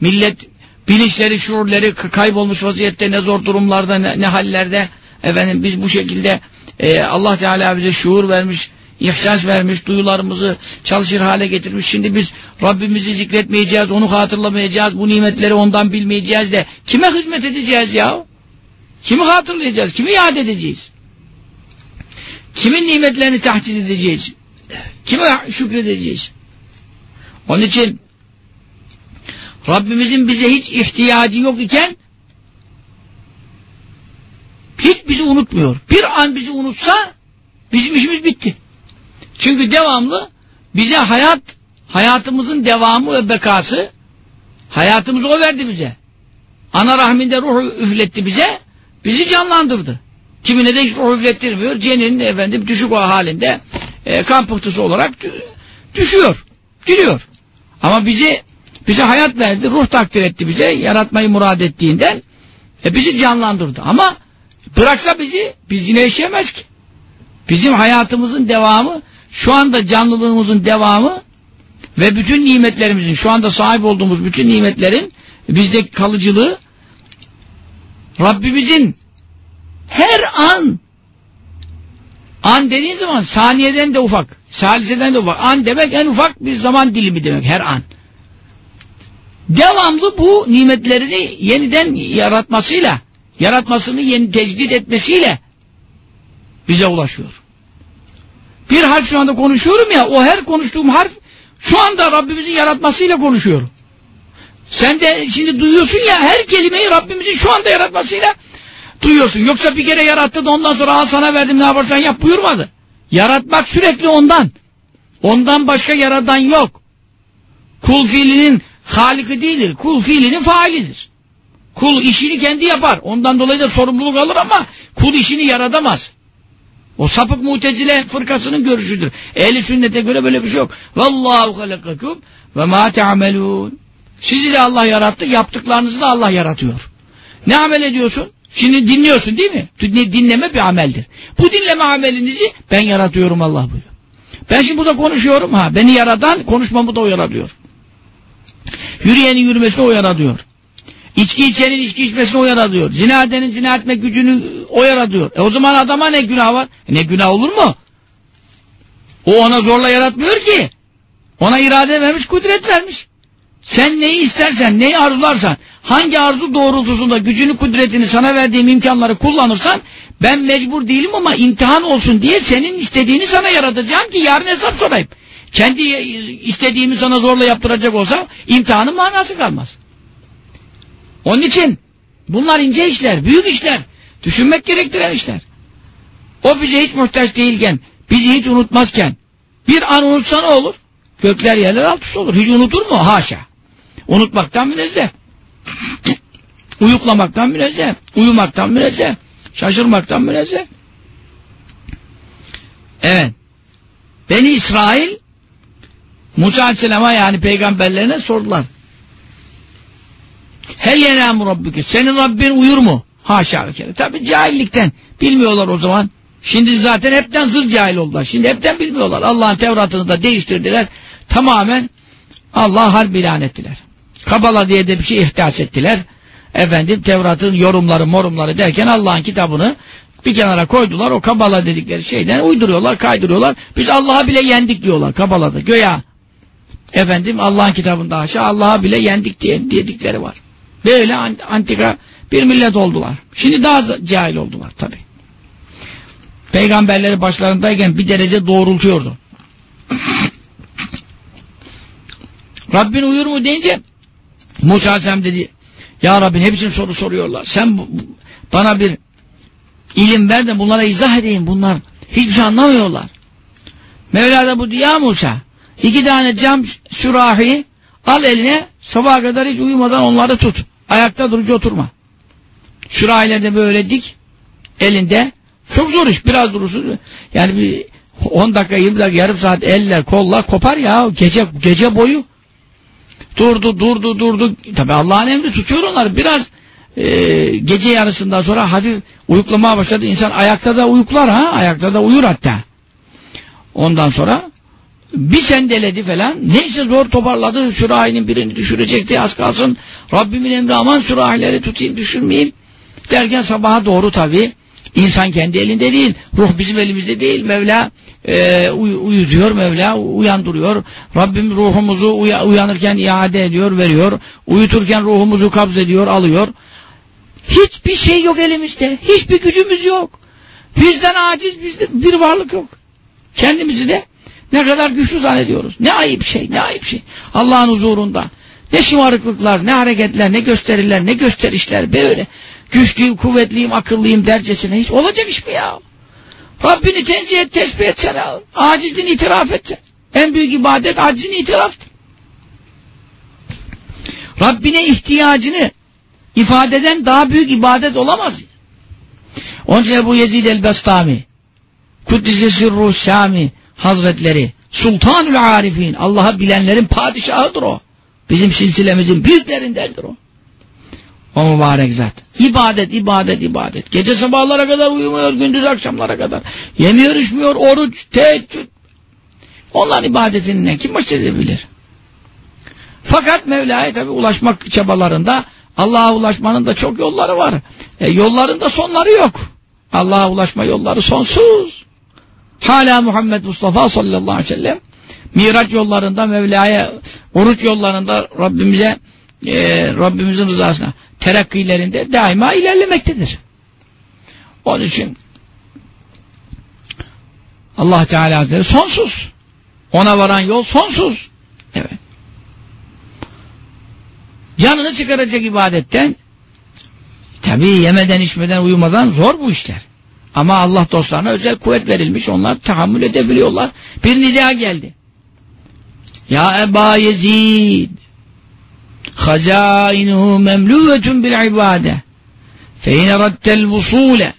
millet bilinçleri, şuurları kaybolmuş vaziyette ne zor durumlarda, ne, ne hallerde. Efendim biz bu şekilde e, Allah Teala bize şuur vermiş, ihsas vermiş, duyularımızı çalışır hale getirmiş. Şimdi biz Rabbimizi zikretmeyeceğiz, onu hatırlamayacağız, bu nimetleri ondan bilmeyeceğiz de kime hizmet edeceğiz ya? Kimi hatırlayacağız, kimi yad edeceğiz? Kimin nimetlerini tahdis edeceğiz? Kime şükredeceğiz? Onun için Rabbimizin bize hiç ihtiyacı yok iken hiç bizi unutmuyor. Bir an bizi unutsa bizim işimiz bitti. Çünkü devamlı bize hayat, hayatımızın devamı ve bekası hayatımızı o verdi bize. Ana rahminde ruhu üfletti bize, bizi canlandırdı. Kimine de hiç ruh üflettirmiyor. Cenin efendim düşük o halinde e, kan olarak düşüyor. Gidiyor. Ama bizi bize hayat verdi, ruh takdir etti bize, yaratmayı murad ettiğinden e, bizi canlandırdı. Ama bıraksa bizi, biz yine yaşayamaz ki. Bizim hayatımızın devamı, şu anda canlılığımızın devamı ve bütün nimetlerimizin, şu anda sahip olduğumuz bütün nimetlerin bizde kalıcılığı Rabbimizin her an an dediğin zaman saniyeden de ufak, saliseden de ufak. An demek en ufak bir zaman dilimi demek her an devamlı bu nimetlerini yeniden yaratmasıyla, yaratmasını yeni tecdit etmesiyle bize ulaşıyor. Bir harf şu anda konuşuyorum ya, o her konuştuğum harf şu anda Rabbimizin yaratmasıyla konuşuyorum. Sen de şimdi duyuyorsun ya her kelimeyi Rabbimizin şu anda yaratmasıyla duyuyorsun. Yoksa bir kere yarattı da ondan sonra al sana verdim ne yaparsan yap buyurmadı. Yaratmak sürekli ondan. Ondan başka yaradan yok. Kul fiilinin Haliki değildir. Kul fiilinin faalidir. Kul işini kendi yapar. Ondan dolayı da sorumluluk alır ama kul işini yaratamaz. O sapık mutezile fırkasının görüşüdür. Ehli sünnete göre böyle bir şey yok. Vallahu halakakum ve ma te'amelun. Sizi de Allah yarattı, yaptıklarınızı da Allah yaratıyor. Ne amel ediyorsun? Şimdi dinliyorsun değil mi? Dinleme bir ameldir. Bu dinleme amelinizi ben yaratıyorum Allah buyuruyor. Ben şimdi burada konuşuyorum ha. Beni yaradan konuşmamı da o yaratıyor. Yürüyenin yürümesine o yaratıyor. İçki içenin içki içmesine o yaratıyor. Zina edenin zina etme gücünü o yaratıyor. E o zaman adama ne günah var? E ne günah olur mu? O ona zorla yaratmıyor ki. Ona irade vermiş, kudret vermiş. Sen neyi istersen, neyi arzularsan, hangi arzu doğrultusunda gücünü, kudretini, sana verdiğim imkanları kullanırsan, ben mecbur değilim ama imtihan olsun diye senin istediğini sana yaratacağım ki yarın hesap sorayım kendi istediğimi sana zorla yaptıracak olsa imtihanın manası kalmaz. Onun için bunlar ince işler, büyük işler, düşünmek gerektiren işler. O bize hiç muhtaç değilken, bizi hiç unutmazken, bir an unutsa ne olur? Gökler yerler alt üst olur. Hiç unutur mu? Haşa. Unutmaktan münezzeh. Uyuklamaktan münezzeh. Uyumaktan münezzeh. Şaşırmaktan münezzeh. Evet. Beni İsrail Musa Aleyhisselam'a yani peygamberlerine sordular. Hel yenâmu rabbüke. Senin Rabbin uyur mu? Haşa bir kere. Tabi cahillikten. Bilmiyorlar o zaman. Şimdi zaten hepten zır cahil oldular. Şimdi hepten bilmiyorlar. Allah'ın Tevrat'ını da değiştirdiler. Tamamen Allah harbi ilan ettiler. Kabala diye de bir şey ihtiyaç ettiler. Efendim Tevrat'ın yorumları morumları derken Allah'ın kitabını bir kenara koydular. O Kabala dedikleri şeyden uyduruyorlar, kaydırıyorlar. Biz Allah'a bile yendik diyorlar Kabala'da. Göya efendim Allah'ın kitabında aşağı Allah'a bile yendik diye dedikleri var. Böyle antika bir millet oldular. Şimdi daha cahil oldular tabi. Peygamberleri başlarındayken bir derece doğrultuyordu. Rabbin uyur mu deyince Musa Aleyhisselam dedi Ya Rabbi ne biçim soru soruyorlar. Sen bana bir ilim ver de bunlara izah edeyim. Bunlar hiçbir şey anlamıyorlar. Mevla da bu diyor Musa İki tane cam sürahi al eline sabaha kadar hiç uyumadan onları tut. Ayakta durucu oturma. Sürahilerde böyle dik elinde. Çok zor iş biraz durursun. Yani bir 10 dakika 20 dakika yarım saat eller kollar kopar ya gece gece boyu. Durdu durdu durdu. Tabi Allah'ın emri tutuyor onları. Biraz e, gece yarısından sonra hafif uyuklamaya başladı. İnsan ayakta da uyuklar ha. Ayakta da uyur hatta. Ondan sonra bir sendeledi falan. Neyse zor toparladı. Sürahinin birini düşürecekti. Az kalsın Rabbimin emri aman sürahileri tutayım düşürmeyeyim. Derken sabaha doğru tabi insan kendi elinde değil. Ruh bizim elimizde değil. Mevla e, uy uyutuyor Mevla, uyandırıyor. Rabbim ruhumuzu uya uyanırken iade ediyor, veriyor. Uyuturken ruhumuzu kabz ediyor, alıyor. Hiçbir şey yok elimizde. Hiçbir gücümüz yok. Bizden aciz bizde bir varlık yok. Kendimizi de ne kadar güçlü zannediyoruz. Ne ayıp şey, ne ayıp şey. Allah'ın huzurunda. Ne şımarıklıklar, ne hareketler, ne gösteriler, ne gösterişler böyle. Güçlüyüm, kuvvetliyim, akıllıyım dercesine hiç olacak iş mi ya? Rabbini tenzih et, tesbih etsene. Acizliğini itiraf et. En büyük ibadet acizini itiraftır. Rabbine ihtiyacını ifade eden daha büyük ibadet olamaz. Onun için Ebu Yezid el-Bestami Kuddise Sirruh Sami Hazretleri Sultanül Arifin Allah'ı bilenlerin padişahıdır o. Bizim silsilemizin büyüklerindendir o. O mübarek zat. İbadet, ibadet, ibadet. Gece sabahlara kadar uyumuyor, gündüz akşamlara kadar. Yemiyor, içmiyor, oruç, teheccüd. Onların ibadetini kim baş edebilir? Fakat Mevla'ya tabi ulaşmak çabalarında Allah'a ulaşmanın da çok yolları var. E, yolların sonları yok. Allah'a ulaşma yolları sonsuz. Hala Muhammed Mustafa sallallahu aleyhi ve sellem Miraç yollarında Mevla'ya, oruç yollarında Rabbimize e, Rabbimizin rızasına terakkilerinde daima ilerlemektedir. Onun için Allah Teala Hazretleri sonsuz. Ona varan yol sonsuz. Evet. Canını çıkaracak ibadetten tabi yemeden içmeden uyumadan zor bu işler. Ama Allah dostlarına özel kuvvet verilmiş. Onlar tahammül edebiliyorlar. Bir nida geldi. Ya Eba Yezid Hazainuhu memlûvetun bil ibade fe in erattel vusûle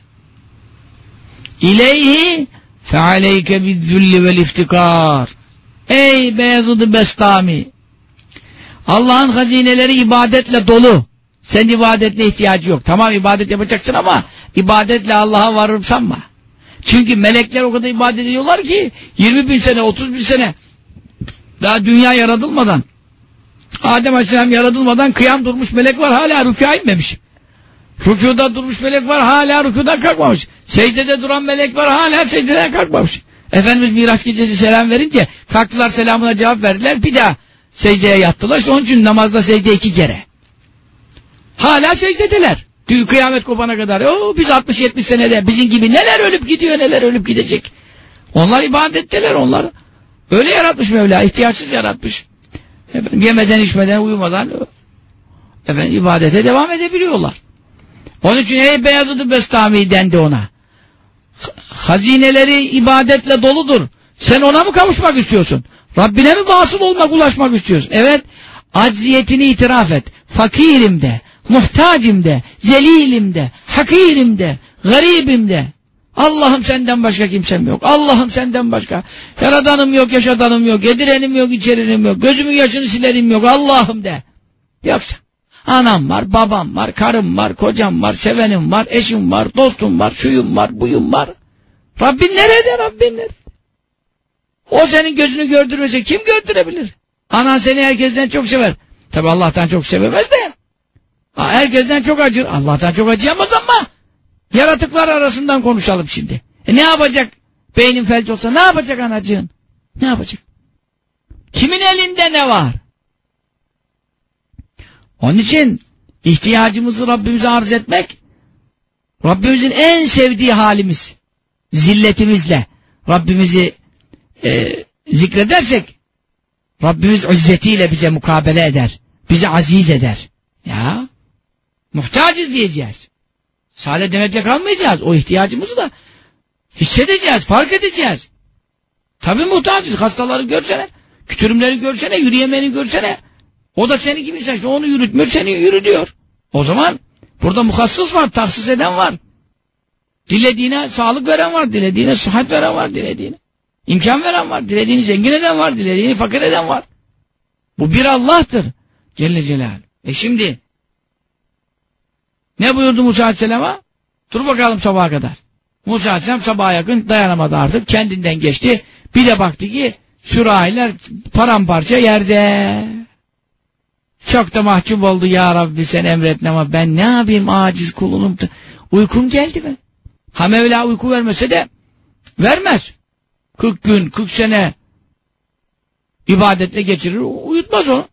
ileyhi fe bizzulli vel iftikar Ey Beyazıd-ı Bestami Allah'ın hazineleri ibadetle dolu. Sen ibadetine ihtiyacı yok. Tamam ibadet yapacaksın ama ibadetle Allah'a varırım sanma. Çünkü melekler o kadar ibadet ediyorlar ki 20 bin sene 30 bin sene daha dünya yaratılmadan Adem Aleyhisselam yaratılmadan kıyam durmuş melek var hala rükûa inmemiş. Rükûda durmuş melek var hala rükûdan kalkmamış. Secdede duran melek var hala secdeden kalkmamış. Efendimiz Miraç gecesi selam verince kalktılar selamına cevap verdiler bir daha secdeye yattılar. İşte onun için namazda secde iki kere. Hala secdedeler. Kıyamet kopana kadar. Oo, biz 60-70 senede bizim gibi neler ölüp gidiyor neler ölüp gidecek. Onlar ibadetteler onlar. Öyle yaratmış Mevla ihtiyaçsız yaratmış. Efendim, yemeden içmeden uyumadan efendim, ibadete devam edebiliyorlar. Onun için ey Beyazıt-ı Bestami dendi ona. Hazineleri ibadetle doludur. Sen ona mı kavuşmak istiyorsun? Rabbine mi vasıl olmak, ulaşmak istiyorsun? Evet. Acziyetini itiraf et. Fakirim de, muhtacim de, zelilim de, hakirim de, garibim de. Allah'ım senden başka kimsem yok. Allah'ım senden başka. Yaradanım yok, yaşadanım yok. Yedirenim yok, içeririm yok. Gözümün yaşını silerim yok. Allah'ım de. Yoksa anam var, babam var, karım var, kocam var, sevenim var, eşim var, dostum var, şuyum var, buyum var. Rabbin nerede, Rabbin nerede? O senin gözünü gördürmese kim gördürebilir? Anan seni herkesten çok sever. Tabi Allah'tan çok sevemez de. Herkesten çok acır. Allah'tan çok acıyamaz ama Yaratıklar arasından konuşalım şimdi. E ne yapacak? Beynin felç olsa ne yapacak anacığın? Ne yapacak? Kimin elinde ne var? Onun için ihtiyacımızı Rabbimize arz etmek Rabbimizin en sevdiği halimiz. Zilletimizle Rabbimizi e, zikredersek Rabbimiz izzetiyle bize mukabele eder. Bizi aziz eder. Ya muhtacız diyeceğiz. Sade demekle kalmayacağız. O ihtiyacımızı da hissedeceğiz, fark edeceğiz. Tabi muhtacız. Hastaları görsene. Kütürümleri görsene, yürüyemeni görsene. O da seni gibi işte onu yürütmüyor, seni yürütüyor. O zaman burada muhassıs var, tahsis eden var. Dilediğine sağlık veren var, dilediğine sıhhat veren var, dilediğine. imkan veren var, dilediğini zengin eden var, dilediğini fakir eden var. Bu bir Allah'tır. Celle Celaluhu. E şimdi ne buyurdu Musa Aleyhisselam'a? Dur bakalım sabaha kadar. Musa Aleyhisselam sabaha yakın dayanamadı artık. Kendinden geçti. Bir de baktı ki sürahiler paramparça yerde. Çok da mahcup oldu ya Rabbi sen emrettin ama ben ne yapayım aciz kulunum. Uykum geldi mi? Ha Mevla uyku vermese de vermez. 40 gün, 40 sene ibadetle geçirir, uyutmaz onu.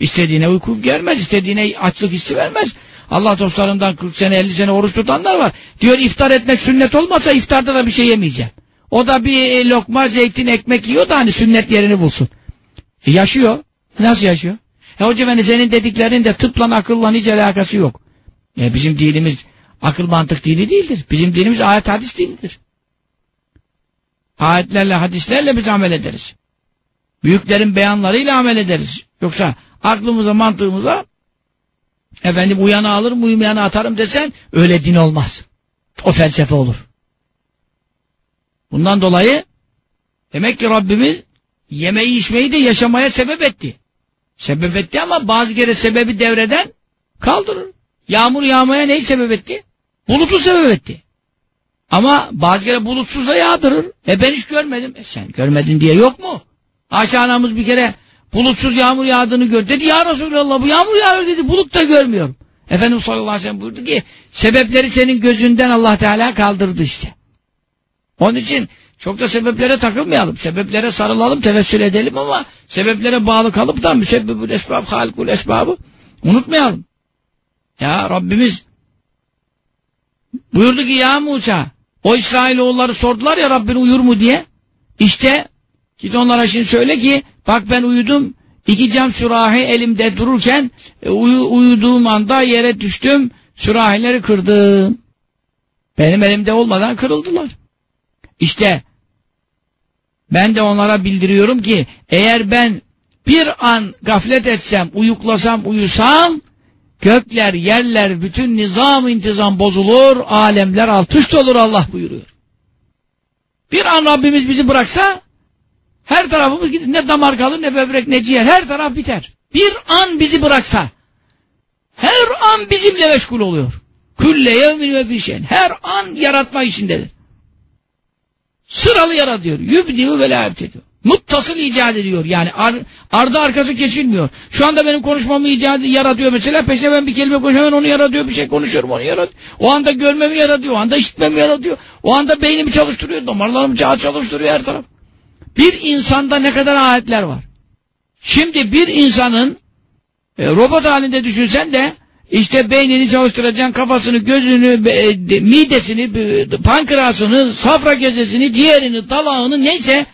İstediğine uyku gelmez, istediğine açlık hissi vermez. Allah dostlarından 40 sene 50 sene oruç tutanlar var. Diyor iftar etmek sünnet olmasa iftarda da bir şey yemeyeceğim. O da bir lokma zeytin ekmek yiyor da hani sünnet yerini bulsun. E yaşıyor. Nasıl yaşıyor? E hocam hani senin dediklerin de tıpla akılla hiç alakası yok. E bizim dinimiz akıl mantık dini değildir. Bizim dinimiz ayet hadis dinidir. Ayetlerle hadislerle biz amel ederiz. Büyüklerin beyanlarıyla amel ederiz. Yoksa aklımıza mantığımıza efendim uyanı alırım uyumayanı atarım desen öyle din olmaz. O felsefe olur. Bundan dolayı demek ki Rabbimiz yemeği içmeyi de yaşamaya sebep etti. Sebep etti ama bazı kere sebebi devreden kaldırır. Yağmur yağmaya neyi sebep etti? Bulutu sebep etti. Ama bazı kere bulutsuz da yağdırır. E ben hiç görmedim. E sen görmedin diye yok mu? Ayşe anamız bir kere bulutsuz yağmur yağdığını gör. Dedi ya Resulallah bu yağmur yağıyor dedi bulut da görmüyorum. Efendimiz sallallahu aleyhi ve sellem buyurdu ki sebepleri senin gözünden Allah Teala kaldırdı işte. Onun için çok da sebeplere takılmayalım. Sebeplere sarılalım, tevessül edelim ama sebeplere bağlı kalıp da müsebbibül esbab, halikul esbabı unutmayalım. Ya Rabbimiz buyurdu ki ya Musa o İsrailoğulları sordular ya Rabbin uyur mu diye. İşte git onlara şimdi söyle ki bak ben uyudum iki cam sürahi elimde dururken e, uyu, uyuduğum anda yere düştüm sürahileri kırdım. Benim elimde olmadan kırıldılar. İşte ben de onlara bildiriyorum ki eğer ben bir an gaflet etsem, uyuklasam, uyusam gökler, yerler, bütün nizam intizam bozulur, alemler alt üst olur Allah buyuruyor. Bir an Rabbimiz bizi bıraksa her tarafımız gider. Ne damar kalır, ne böbrek, ne ciğer. Her taraf biter. Bir an bizi bıraksa her an bizimle meşgul oluyor. Külle yevmin ve fişen. Her an yaratma içindedir. Sıralı yaratıyor. Yübdiği ve la ediyor. Muttasıl icat ediyor. Yani ar, ardı arkası kesilmiyor. Şu anda benim konuşmamı icat yaratıyor mesela. Peşine ben bir kelime konuşuyorum. Hemen onu yaratıyor. Bir şey konuşuyorum onu yaratıyor. O anda görmemi yaratıyor. O anda işitmemi yaratıyor. O anda beynimi çalıştırıyor. Damarlarımı çalıştırıyor her taraf. Bir insanda ne kadar ayetler var. Şimdi bir insanın e, robot halinde düşünsen de işte beynini çalıştıracaksın, kafasını, gözünü, e, midesini, pankreasını, safra gezesini, ciğerini, dalağını neyse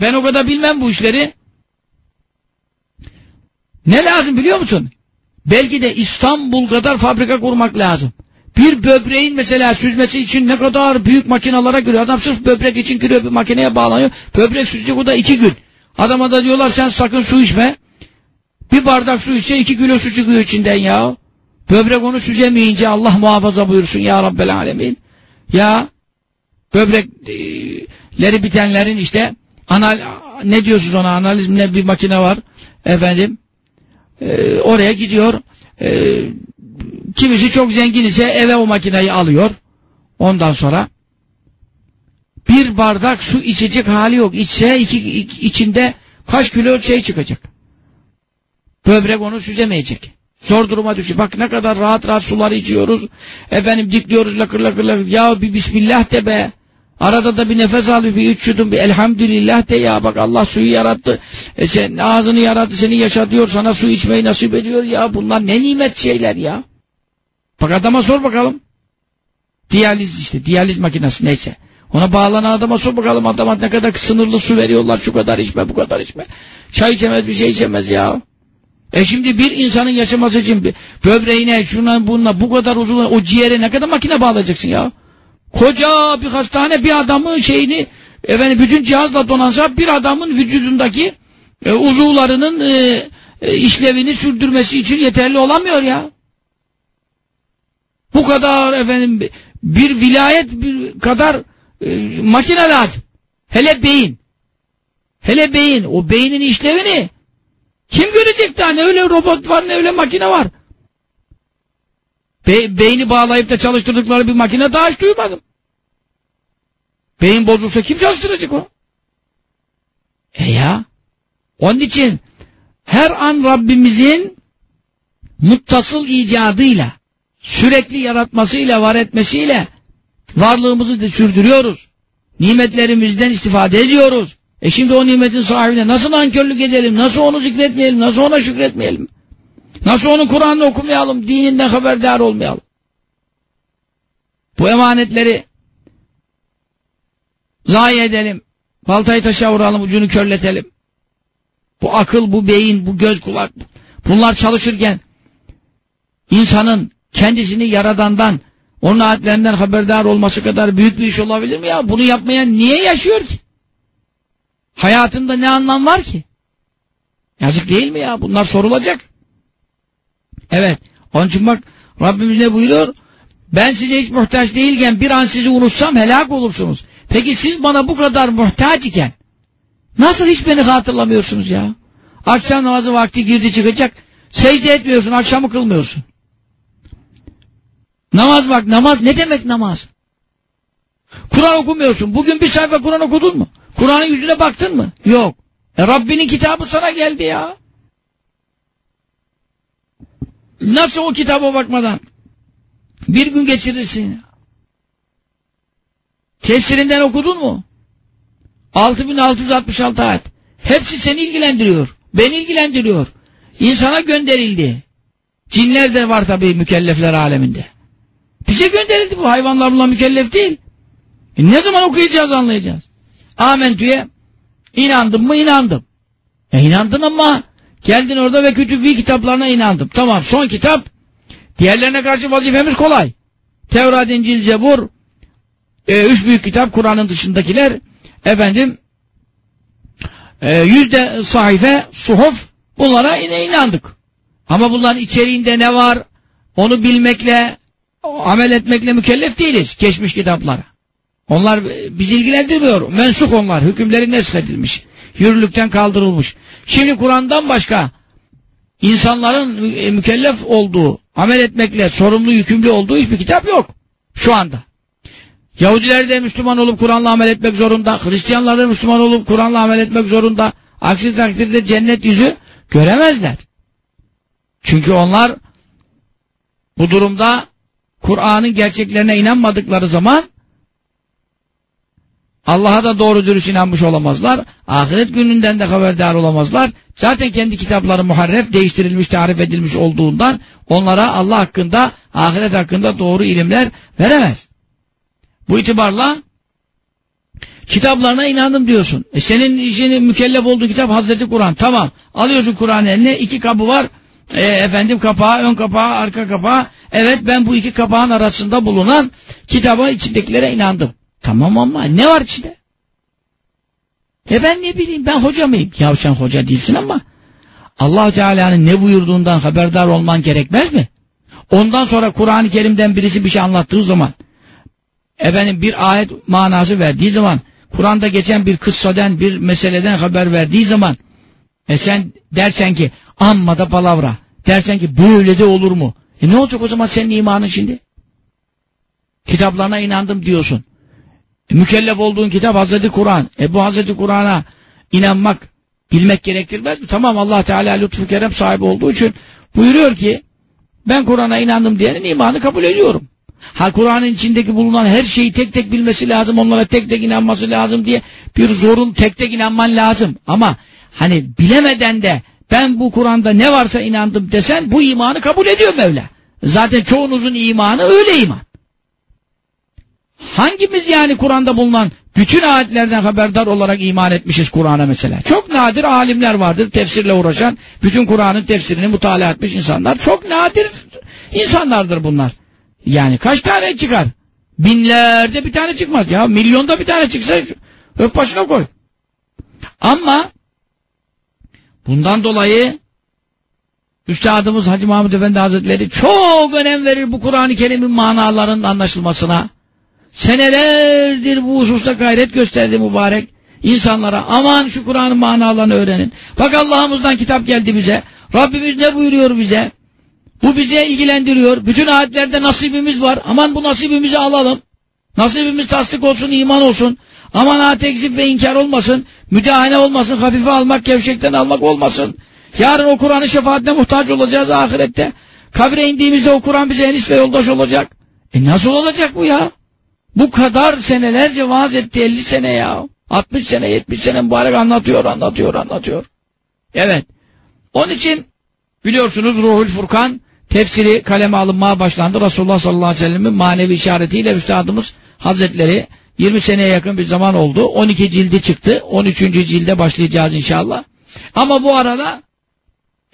ben o kadar bilmem bu işleri. Ne lazım biliyor musun? Belki de İstanbul kadar fabrika kurmak lazım. Bir böbreğin mesela süzmesi için ne kadar büyük makinalara giriyor. Adam sırf böbrek için giriyor bir makineye bağlanıyor. Böbrek süzecek o da iki gün. Adama da diyorlar sen sakın su içme. Bir bardak su içse iki kilo su çıkıyor içinden ya. Böbrek onu süzemeyince Allah muhafaza buyursun ya Rabbel Alemin. Ya böbrekleri bitenlerin işte anal ne diyorsunuz ona analiz ne bir makine var efendim e, oraya gidiyor e, kimisi çok zengin ise eve o makineyi alıyor ondan sonra bir bardak su içecek hali yok içse iki, iki, içinde kaç kilo şey çıkacak böbrek onu süzemeyecek Zor duruma düşüyor. Bak ne kadar rahat rahat suları içiyoruz. Efendim dikliyoruz lakır lakır lakır. Ya bir bismillah de be. Arada da bir nefes al bir üç yudum bir elhamdülillah de ya bak Allah suyu yarattı. E sen ağzını yarattı seni yaşatıyor sana su içmeyi nasip ediyor ya. Bunlar ne nimet şeyler ya. Bak adama sor bakalım. Diyaliz işte diyaliz makinesi neyse. Ona bağlanan adama sor bakalım adama ne kadar sınırlı su veriyorlar şu kadar içme bu kadar içme. Çay içemez bir şey içemez ya. E şimdi bir insanın yaşaması için böbreğine, şuna bununla bu kadar uzun, o ciğere ne kadar makine bağlayacaksın ya? Koca bir hastane bir adamın şeyini, efendim bütün cihazla donansa bir adamın vücudundaki e, uzuvlarının e, e, işlevini sürdürmesi için yeterli olamıyor ya. Bu kadar efendim bir vilayet bir kadar e, makine lazım. Hele beyin. Hele beyin. O beynin işlevini kim görecek daha ne öyle robot var ne öyle makine var. Be beyni bağlayıp da çalıştırdıkları bir makine daha hiç duymadım. Beyin bozulsa kim çalıştıracak onu? E ya. Onun için her an Rabbimizin muttasıl icadıyla, sürekli yaratmasıyla, var etmesiyle varlığımızı da sürdürüyoruz. Nimetlerimizden istifade ediyoruz. E şimdi o nimetin sahibine nasıl nankörlük edelim, nasıl onu zikretmeyelim, nasıl ona şükretmeyelim? Nasıl onun Kur'an'ını okumayalım, dininden haberdar olmayalım? Bu emanetleri zayi edelim. Baltayı taşa vuralım, ucunu körletelim. Bu akıl, bu beyin, bu göz, kulak, bunlar çalışırken insanın kendisini yaradandan, onun ayetlerinden haberdar olması kadar büyük bir iş olabilir mi ya? Bunu yapmayan niye yaşıyor ki? Hayatında ne anlam var ki? Yazık değil mi ya? Bunlar sorulacak. Evet. Onun için bak Rabbimiz ne buyuruyor? Ben size hiç muhtaç değilken bir an sizi unutsam helak olursunuz. Peki siz bana bu kadar muhtaç iken nasıl hiç beni hatırlamıyorsunuz ya? Akşam namazı vakti girdi çıkacak. Secde etmiyorsun, akşamı kılmıyorsun. Namaz bak, namaz ne demek namaz? Kur'an okumuyorsun. Bugün bir sayfa Kur'an okudun mu? Kur'an'ın yüzüne baktın mı? Yok. E Rabbinin kitabı sana geldi ya. Nasıl o kitaba bakmadan bir gün geçirirsin? Tefsirinden okudun mu? 6666 ayet. Hepsi seni ilgilendiriyor. Beni ilgilendiriyor. İnsana gönderildi. Cinler de var tabii mükellefler aleminde. Bize gönderildi bu. Hayvanlar bunlar mükellef değil. E ne zaman okuyacağız anlayacağız. Amentü'ye inandım mı inandım. E inandın ama geldin orada ve kütübü kitaplarına inandım. Tamam son kitap diğerlerine karşı vazifemiz kolay. Tevrat, İncil, Cebur e, üç büyük kitap Kur'an'ın dışındakiler efendim e, yüzde sahife suhuf bunlara yine inandık. Ama bunların içeriğinde ne var onu bilmekle amel etmekle mükellef değiliz geçmiş kitaplara. Onlar bizi ilgilendirmiyor. Mensuk onlar. Hükümleri neshedilmiş. Yürürlükten kaldırılmış. Şimdi Kur'an'dan başka insanların e, mükellef olduğu, amel etmekle sorumlu, yükümlü olduğu hiçbir kitap yok. Şu anda. Yahudiler de Müslüman olup Kur'an'la amel etmek zorunda. Hristiyanlar da Müslüman olup Kur'an'la amel etmek zorunda. Aksi takdirde cennet yüzü göremezler. Çünkü onlar bu durumda Kur'an'ın gerçeklerine inanmadıkları zaman Allah'a da doğru dürüst inanmış olamazlar. Ahiret gününden de haberdar olamazlar. Zaten kendi kitapları muharref, değiştirilmiş, tarif edilmiş olduğundan onlara Allah hakkında, ahiret hakkında doğru ilimler veremez. Bu itibarla kitaplarına inandım diyorsun. E senin işini mükellef olduğu kitap Hazreti Kur'an. Tamam. Alıyorsun Kur'an eline. iki kapı var. E, efendim kapağı, ön kapağı, arka kapağı. Evet ben bu iki kapağın arasında bulunan kitaba içindekilere inandım. Tamam ama ne var içinde? E ben ne bileyim ben hoca mıyım? Ya sen hoca değilsin ama allah Teala'nın ne buyurduğundan haberdar olman gerekmez mi? Ondan sonra Kur'an-ı Kerim'den birisi bir şey anlattığı zaman efendim bir ayet manası verdiği zaman Kur'an'da geçen bir kıssaden bir meseleden haber verdiği zaman e sen dersen ki amma da palavra dersen ki böyle de olur mu? E ne olacak o zaman senin imanın şimdi? Kitaplarına inandım diyorsun. Mükellef olduğun kitap Hazreti Kur'an. E bu Hazreti Kur'an'a inanmak, bilmek gerektirmez mi? Tamam Allah Teala lütfu kerem sahibi olduğu için buyuruyor ki ben Kur'an'a inandım diyenin imanı kabul ediyorum. Ha Kur'an'ın içindeki bulunan her şeyi tek tek bilmesi lazım, onlara tek tek inanması lazım diye bir zorun tek tek inanman lazım. Ama hani bilemeden de ben bu Kur'an'da ne varsa inandım desen bu imanı kabul ediyor Mevla. Zaten çoğunuzun imanı öyle iman. Hangimiz yani Kur'an'da bulunan bütün ayetlerden haberdar olarak iman etmişiz Kur'an'a mesela? Çok nadir alimler vardır tefsirle uğraşan, bütün Kur'an'ın tefsirini mutala etmiş insanlar. Çok nadir insanlardır bunlar. Yani kaç tane çıkar? Binlerde bir tane çıkmaz ya. Milyonda bir tane çıksa öp başına koy. Ama Bundan dolayı Üstadımız Hacı Mahmud Efendi Hazretleri çok önem verir bu Kur'an-ı Kerim'in manalarının anlaşılmasına. Senelerdir bu hususta gayret gösterdi mübarek insanlara. Aman şu Kur'an'ın manalarını öğrenin. Bak Allah'ımızdan kitap geldi bize. Rabbimiz ne buyuruyor bize? Bu bize ilgilendiriyor. Bütün ayetlerde nasibimiz var. Aman bu nasibimizi alalım. Nasibimiz tasdik olsun, iman olsun. Aman ha ve inkar olmasın. Müdahale olmasın. Hafife almak, gevşekten almak olmasın. Yarın o Kur'an'ın şefaatine muhtaç olacağız ahirette. Kabre indiğimizde o Kur'an bize enis ve yoldaş olacak. E nasıl olacak bu ya? Bu kadar senelerce vaaz etti 50 sene ya. 60 sene 70 sene mübarek anlatıyor anlatıyor anlatıyor. Evet. Onun için biliyorsunuz Ruhul Furkan tefsiri kaleme alınmaya başlandı. Resulullah sallallahu aleyhi ve sellem'in manevi işaretiyle Üstadımız Hazretleri 20 seneye yakın bir zaman oldu. 12 cildi çıktı. 13. cilde başlayacağız inşallah. Ama bu arada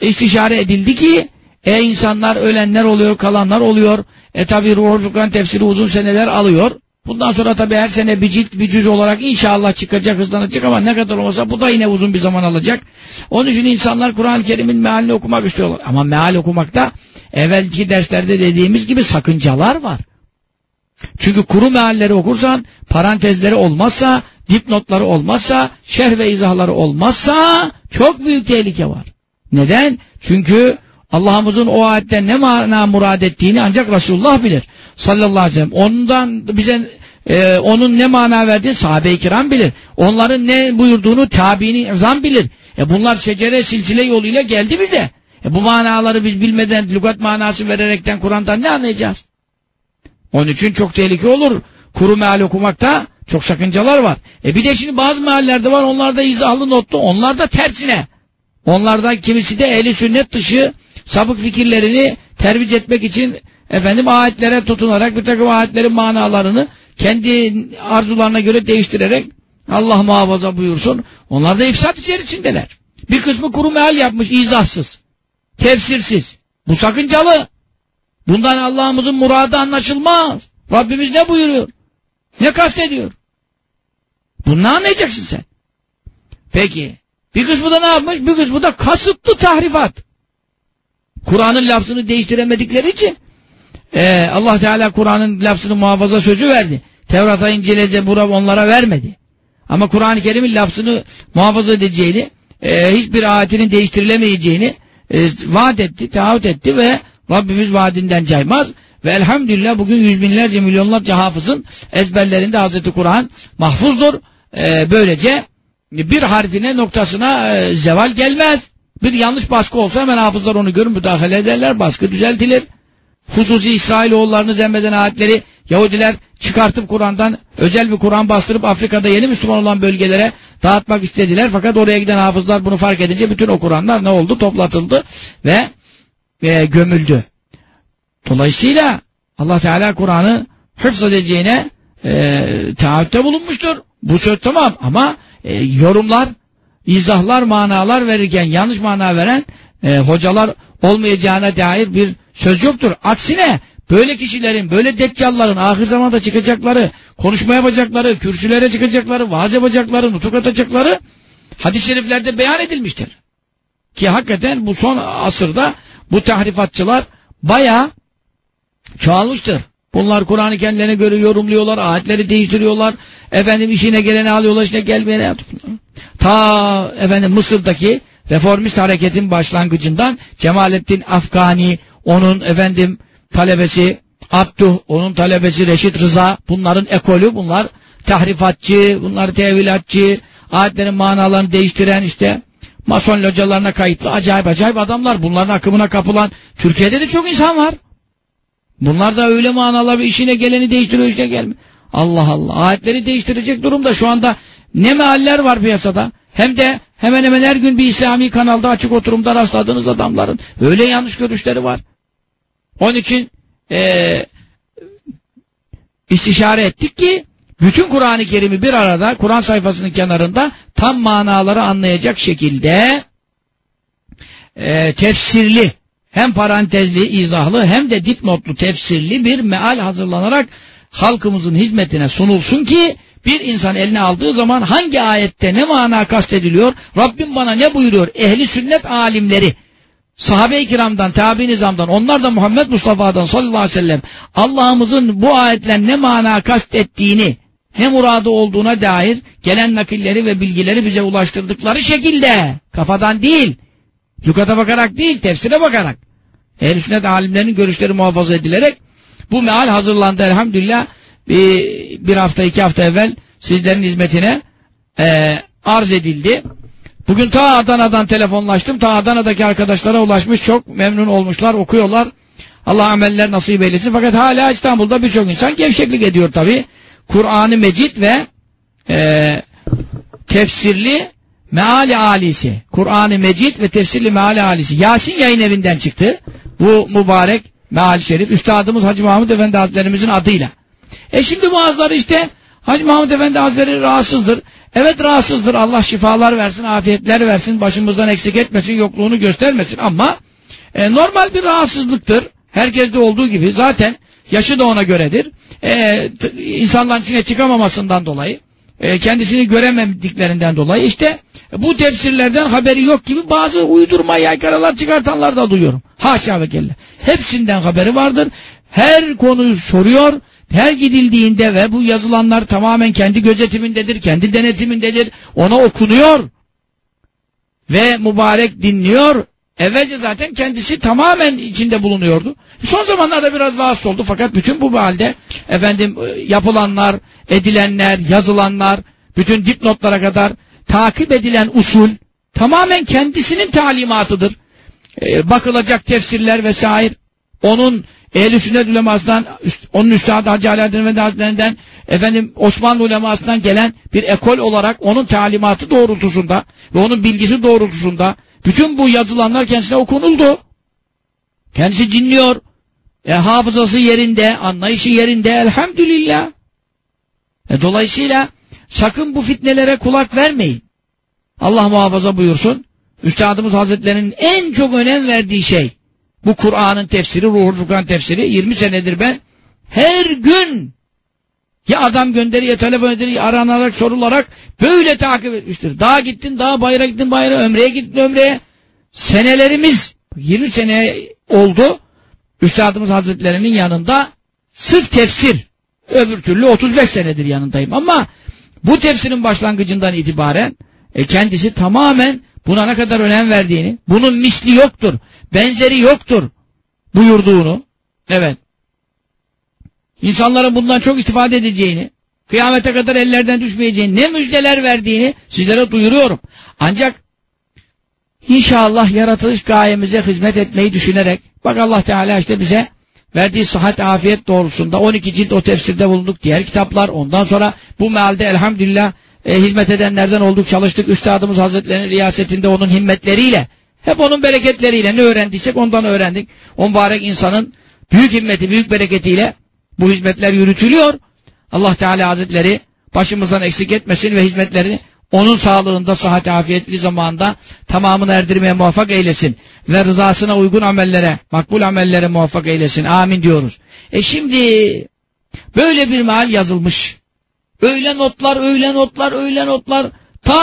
istişare edildi ki e insanlar ölenler oluyor, kalanlar oluyor. E tabi Ruhul Furkan tefsiri uzun seneler alıyor. Bundan sonra tabi her sene bir cilt bir cüz olarak inşallah çıkacak, hızlanacak ama ne kadar olsa bu da yine uzun bir zaman alacak. Onun için insanlar Kur'an-ı Kerim'in mealini okumak istiyorlar. Ama meal okumakta evvelki derslerde dediğimiz gibi sakıncalar var. Çünkü kuru mealleri okursan, parantezleri olmazsa, dipnotları olmazsa, şerh ve izahları olmazsa çok büyük tehlike var. Neden? Çünkü Allah'ımızın o ayetten ne mana murad ettiğini ancak Resulullah bilir. Sallallahu aleyhi ve sellem. Ondan bize e, onun ne mana verdiğini sahabe-i kiram bilir. Onların ne buyurduğunu tabiini izam bilir. E bunlar şecere silsile yoluyla geldi bize. E bu manaları biz bilmeden lügat manası vererekten Kur'an'dan ne anlayacağız? Onun için çok tehlike olur. Kuru meal okumakta çok sakıncalar var. E bir de şimdi bazı meallerde var onlarda izahlı notlu onlar da tersine. Onlardan kimisi de ehli sünnet dışı sapık fikirlerini terviz etmek için efendim ayetlere tutunarak bir takım ayetlerin manalarını kendi arzularına göre değiştirerek Allah muhafaza buyursun. Onlar da ifsat içerisindeler. Bir kısmı kuru meal yapmış izahsız. Tefsirsiz. Bu sakıncalı. Bundan Allah'ımızın muradı anlaşılmaz. Rabbimiz ne buyuruyor? Ne kastediyor? Bunu anlayacaksın sen. Peki. Bir kısmı da ne yapmış? Bir kısmı da kasıtlı tahrifat. Kur'an'ın lafzını değiştiremedikleri için e, Allah Teala Kur'an'ın lafzını muhafaza sözü verdi. Tevrat'a, İncil'e, Zebur'a onlara vermedi. Ama Kur'an-ı Kerim'in lafzını muhafaza edeceğini, e, hiçbir ayetinin değiştirilemeyeceğini e, vaat etti, taahhüt etti ve Rabbimiz vaadinden caymaz. Ve elhamdülillah bugün yüz binlerce, milyonlarca hafızın ezberlerinde Hazreti Kur'an mahfuzdur. E, böylece bir harfine, noktasına e, zeval gelmez. Bir yanlış baskı olsa hemen hafızlar onu görür, müdahale ederler, baskı düzeltilir. Hususi İsrailoğullarını zemmeden ayetleri Yahudiler çıkartıp Kur'an'dan özel bir Kur'an bastırıp Afrika'da yeni Müslüman olan bölgelere dağıtmak istediler. Fakat oraya giden hafızlar bunu fark edince bütün o Kur'anlar ne oldu? Toplatıldı ve e, gömüldü. Dolayısıyla Allah Teala Kur'an'ı hıfz edeceğine e, taahhütte bulunmuştur. Bu söz tamam ama e, yorumlar, izahlar, manalar verirken yanlış mana veren e, hocalar olmayacağına dair bir söz yoktur. Aksine böyle kişilerin, böyle deccalların ahir zamanda çıkacakları, konuşma yapacakları, kürsülere çıkacakları, vaaz yapacakları, nutuk atacakları hadis-i şeriflerde beyan edilmiştir. Ki hakikaten bu son asırda bu tahrifatçılar bayağı çoğalmıştır. Bunlar Kur'an'ı kendilerine göre yorumluyorlar, ayetleri değiştiriyorlar, efendim işine geleni alıyorlar, işine gelmeyene yapıyorlar. Ta efendim Mısır'daki reformist hareketin başlangıcından Cemalettin Afgani, onun efendim talebesi Abduh, onun talebesi Reşit Rıza, bunların ekolü bunlar tahrifatçı, bunlar tevilatçı, ayetlerin manalarını değiştiren işte mason localarına kayıtlı acayip acayip adamlar. Bunların akımına kapılan Türkiye'de de çok insan var. Bunlar da öyle manalar işine geleni değiştiriyor işine gelmiyor. Allah Allah. Ayetleri değiştirecek durumda şu anda ne mealler var piyasada. Hem de hemen hemen her gün bir İslami kanalda açık oturumda rastladığınız adamların öyle yanlış görüşleri var. Onun için ee, istişare ettik ki bütün Kur'an-ı Kerim'i bir arada Kur'an sayfasının kenarında tam manaları anlayacak şekilde e, tefsirli hem parantezli, izahlı hem de dipnotlu tefsirli bir meal hazırlanarak halkımızın hizmetine sunulsun ki bir insan eline aldığı zaman hangi ayette ne mana kastediliyor? Rabbim bana ne buyuruyor? Ehli sünnet alimleri sahabe-i kiramdan, tabi nizamdan, onlar da Muhammed Mustafa'dan sallallahu aleyhi ve sellem Allah'ımızın bu ayetler ne mana kastettiğini, ne muradı olduğuna dair gelen nakilleri ve bilgileri bize ulaştırdıkları şekilde, kafadan değil, lükata bakarak değil, tefsire bakarak, ehl sünnet alimlerinin görüşleri muhafaza edilerek bu meal hazırlandı elhamdülillah bir, bir hafta iki hafta evvel sizlerin hizmetine e, arz edildi. Bugün ta Adana'dan telefonlaştım. Ta Adana'daki arkadaşlara ulaşmış. Çok memnun olmuşlar. Okuyorlar. Allah ameller nasip eylesin. Fakat hala İstanbul'da birçok insan gevşeklik ediyor tabi. Kur'an-ı Mecid ve e, tefsirli meali alisi. Kur'an-ı Mecid ve tefsirli meali alisi. Yasin yayın evinden çıktı. Bu mübarek meal şerif. Üstadımız Hacı Mahmud Efendi Hazretlerimizin adıyla. E şimdi bazıları işte Hacı Mahmud Efendi Hazretleri rahatsızdır. Evet rahatsızdır. Allah şifalar versin, afiyetler versin, başımızdan eksik etmesin, yokluğunu göstermesin ama e, normal bir rahatsızlıktır. Herkeste olduğu gibi zaten yaşı da ona göredir. E, insanların içine çıkamamasından dolayı, e, kendisini göremediklerinden dolayı işte bu tefsirlerden haberi yok gibi bazı uydurma yaykaralar çıkartanlar da duyuyorum. Haşa ve kella. Hepsinden haberi vardır. Her konuyu soruyor her gidildiğinde ve bu yazılanlar tamamen kendi gözetimindedir, kendi denetimindedir. Ona okunuyor. Ve mübarek dinliyor. Evvelce zaten kendisi tamamen içinde bulunuyordu. Son zamanlarda biraz rahatsız oldu fakat bütün bu halde efendim e, yapılanlar, edilenler, yazılanlar, bütün dipnotlara kadar takip edilen usul tamamen kendisinin talimatıdır. Ee, bakılacak tefsirler vesaire onun Ehl-i sünnet ulemasından, onun üstadı Hacı Alaaddin Efendi Hazretlerinden, efendim Osmanlı ulemasından gelen bir ekol olarak onun talimatı doğrultusunda ve onun bilgisi doğrultusunda bütün bu yazılanlar kendisine okunuldu. Kendisi dinliyor. E, hafızası yerinde, anlayışı yerinde elhamdülillah. E, dolayısıyla sakın bu fitnelere kulak vermeyin. Allah muhafaza buyursun. Üstadımız Hazretlerinin en çok önem verdiği şey bu Kur'an'ın tefsiri, Ruhul Furkan tefsiri 20 senedir ben her gün ya adam gönderiyor, ya telefon ediyor, aranarak, sorularak böyle takip etmiştir. Daha gittin, daha bayra gittin, bayra, ömreye gittin, ömreye. Senelerimiz, 20 sene oldu. Üstadımız Hazretlerinin yanında sırf tefsir. Öbür türlü 35 senedir yanındayım. Ama bu tefsirin başlangıcından itibaren e, kendisi tamamen buna ne kadar önem verdiğini, bunun misli yoktur, benzeri yoktur buyurduğunu, evet, insanların bundan çok istifade edeceğini, kıyamete kadar ellerden düşmeyeceğini, ne müjdeler verdiğini sizlere duyuruyorum. Ancak inşallah yaratılış gayemize hizmet etmeyi düşünerek, bak Allah Teala işte bize verdiği sıhhat afiyet doğrultusunda 12 cilt o tefsirde bulunduk, diğer kitaplar, ondan sonra bu mealde elhamdülillah e, hizmet edenlerden olduk, çalıştık. Üstadımız Hazretleri'nin riyasetinde onun himmetleriyle, hep onun bereketleriyle ne öğrendiysek ondan öğrendik. O mübarek insanın büyük himmeti, büyük bereketiyle bu hizmetler yürütülüyor. Allah Teala Hazretleri başımızdan eksik etmesin ve hizmetlerini onun sağlığında, sıhhat afiyetli zamanda tamamını erdirmeye muvaffak eylesin. Ve rızasına uygun amellere, makbul amellere muvaffak eylesin. Amin diyoruz. E şimdi böyle bir meal yazılmış. Öyle notlar, öyle notlar, öyle notlar. Ta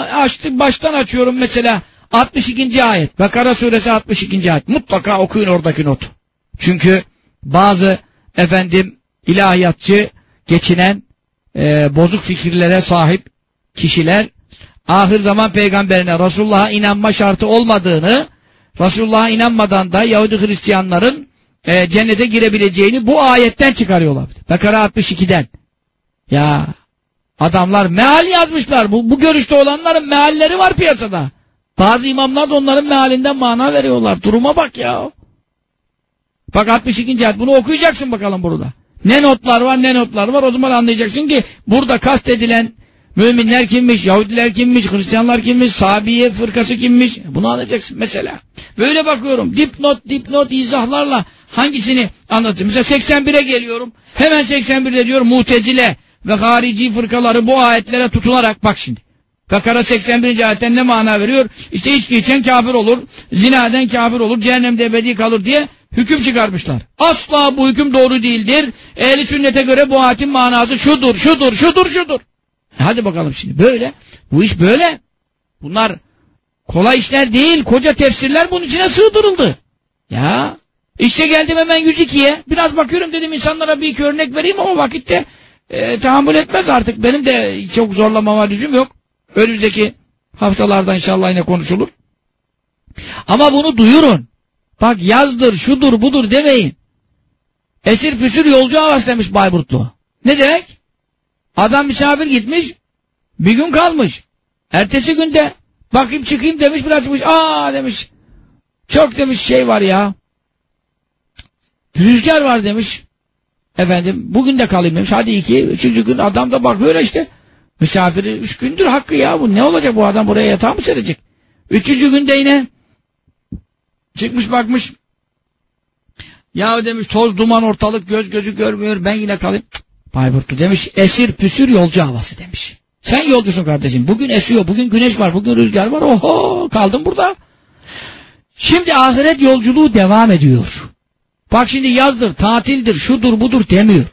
açtık baştan açıyorum mesela 62. ayet. Bakara suresi 62. ayet. Mutlaka okuyun oradaki not. Çünkü bazı efendim ilahiyatçı geçinen e, bozuk fikirlere sahip kişiler ahir zaman peygamberine Resulullah'a inanma şartı olmadığını Resulullah'a inanmadan da Yahudi Hristiyanların e, cennete girebileceğini bu ayetten çıkarıyorlar. Bakara 62'den. Ya adamlar meal yazmışlar. Bu, bu görüşte olanların mealleri var piyasada. Bazı imamlar da onların mealinden mana veriyorlar. Duruma bak ya. Bak 62. ayet. Bunu okuyacaksın bakalım burada. Ne notlar var ne notlar var o zaman anlayacaksın ki burada kastedilen müminler kimmiş, Yahudiler kimmiş, Hristiyanlar kimmiş, Sabiye fırkası kimmiş bunu anlayacaksın mesela. Böyle bakıyorum dipnot dipnot izahlarla hangisini anlatayım. Mesela 81'e geliyorum. Hemen 81'de diyor mutezile ve harici fırkaları bu ayetlere tutunarak bak şimdi. Bakara 81. ayetten ne mana veriyor? İşte içki içen kafir olur, zinaden kafir olur, cehennemde ebedi kalır diye hüküm çıkarmışlar. Asla bu hüküm doğru değildir. Ehli sünnete göre bu ayetin manası şudur, şudur, şudur, şudur. E hadi bakalım şimdi böyle. Bu iş böyle. Bunlar kolay işler değil. Koca tefsirler bunun içine sığdırıldı. Ya işte geldim hemen 102'ye. Biraz bakıyorum dedim insanlara bir iki örnek vereyim ama vakitte e, tahammül etmez artık. Benim de çok zorlamama lüzum yok. Önümüzdeki haftalarda inşallah yine konuşulur. Ama bunu duyurun. Bak yazdır, şudur, budur demeyin. Esir püsür yolcu havas demiş Bayburtlu. Ne demek? Adam misafir gitmiş, bir gün kalmış. Ertesi günde bakayım çıkayım demiş biraz çıkmış. Aa demiş. Çok demiş şey var ya. Rüzgar var demiş. Efendim bugün de kalayım demiş. Hadi iki, üçüncü gün adam da bakıyor işte. Misafiri üç gündür hakkı ya bu. Ne olacak bu adam buraya yatağı mı serecek? Üçüncü günde yine çıkmış bakmış. Ya demiş toz duman ortalık göz gözü görmüyor ben yine kalayım. Bayburtlu demiş esir püsür yolcu havası demiş. Sen yolcusun kardeşim. Bugün esiyor, bugün güneş var, bugün rüzgar var. Oho kaldım burada. Şimdi ahiret yolculuğu devam ediyor. Bak şimdi yazdır, tatildir, şudur budur demiyor.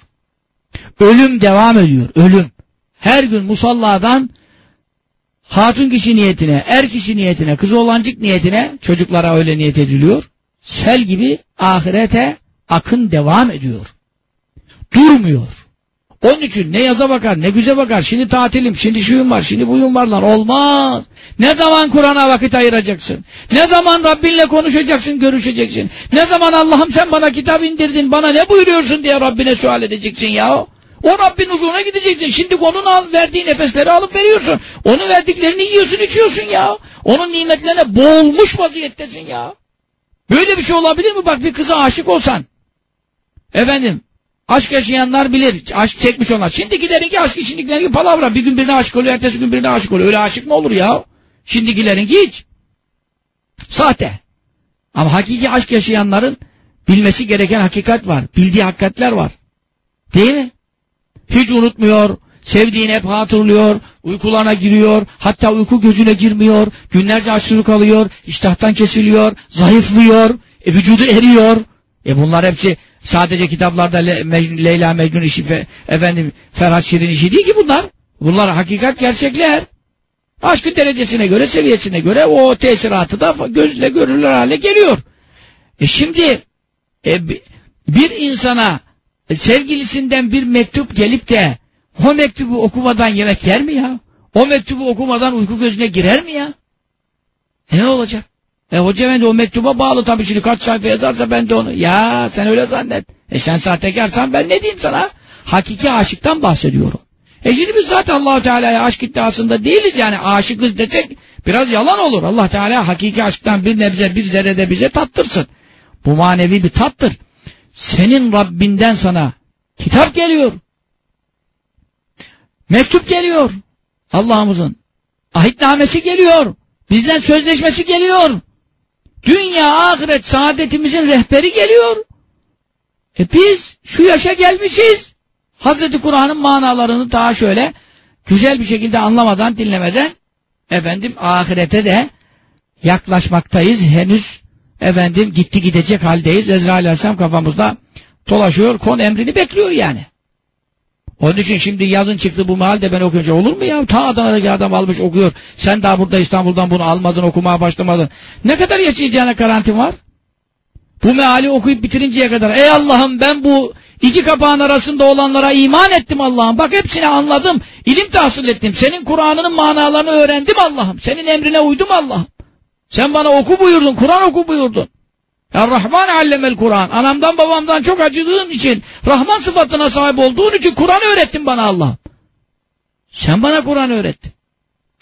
Ölüm devam ediyor, ölüm. Her gün musalladan hatun kişi niyetine, er kişi niyetine, kız olancık niyetine, çocuklara öyle niyet ediliyor. Sel gibi ahirete akın devam ediyor. Durmuyor. Onun için ne yaza bakar, ne güze bakar. Şimdi tatilim, şimdi şuyum var, şimdi buyum var lan. Olmaz. Ne zaman Kur'an'a vakit ayıracaksın? Ne zaman Rabbinle konuşacaksın, görüşeceksin? Ne zaman Allah'ım sen bana kitap indirdin, bana ne buyuruyorsun diye Rabbine sual edeceksin ya. O Rabbin huzuruna gideceksin. Şimdi onun al, verdiği nefesleri alıp veriyorsun. Onun verdiklerini yiyorsun, içiyorsun ya. Onun nimetlerine boğulmuş vaziyettesin ya. Böyle bir şey olabilir mi? Bak bir kıza aşık olsan. Efendim, Aşk yaşayanlar bilir. Aşk çekmiş onlar. Şimdi ki aşk şimdikilerinki palavra. Bir gün birine aşık oluyor, ertesi gün birine aşık oluyor. Öyle aşık mı olur ya? Şimdikilerinki hiç. Sahte. Ama hakiki aşk yaşayanların bilmesi gereken hakikat var. Bildiği hakikatler var. Değil mi? Hiç unutmuyor. Sevdiğini hep hatırlıyor. Uykularına giriyor. Hatta uyku gözüne girmiyor. Günlerce açlık kalıyor. iştahtan kesiliyor. Zayıflıyor. E, vücudu eriyor. E bunlar hepsi Sadece kitaplarda Le Mecnun, Leyla Mecnun işi, fe, efendim Ferhat Şirin işi değil ki bunlar. Bunlar hakikat gerçekler. Aşkın derecesine göre, seviyesine göre o tesiratı da gözle görülür hale geliyor. E şimdi e, bir insana sevgilisinden bir mektup gelip de o mektubu okumadan yemek yer mi ya? O mektubu okumadan uyku gözüne girer mi ya? E ne olacak? E hoca efendi o mektuba bağlı tabii şimdi kaç sayfa yazarsa ben de onu. Ya sen öyle zannet. E sen sahtekarsan ben ne diyeyim sana? Hakiki aşıktan bahsediyorum. E şimdi biz zaten allah Teala'ya aşk iddiasında değiliz yani aşıkız desek biraz yalan olur. allah Teala hakiki aşktan bir nebze bir zerrede bize tattırsın. Bu manevi bir tattır. Senin Rabbinden sana kitap geliyor. Mektup geliyor. Allah'ımızın. Ahitnamesi geliyor. Bizden sözleşmesi geliyor. Dünya ahiret saadetimizin rehberi geliyor. E biz şu yaşa gelmişiz. Hazreti Kur'an'ın manalarını daha şöyle güzel bir şekilde anlamadan, dinlemeden efendim ahirete de yaklaşmaktayız. Henüz efendim gitti gidecek haldeyiz. Ezrail Aleyhisselam kafamızda dolaşıyor. Kon emrini bekliyor yani. Onun için şimdi yazın çıktı bu mahalde ben okuyunca olur mu ya? Ta Adana'daki adam almış okuyor. Sen daha burada İstanbul'dan bunu almadın okumaya başlamadın. Ne kadar yaşayacağına garantin var? Bu meali okuyup bitirinceye kadar. Ey Allah'ım ben bu iki kapağın arasında olanlara iman ettim Allah'ım. Bak hepsini anladım. İlim tahsil ettim. Senin Kur'an'ının manalarını öğrendim Allah'ım. Senin emrine uydum Allah'ım. Sen bana oku buyurdun. Kur'an oku buyurdun. Ya Rahman allemel Kur'an. Anamdan babamdan çok acıdığın için, Rahman sıfatına sahip olduğun için Kur'an öğrettin bana Allah. Sen bana Kur'an öğrettin.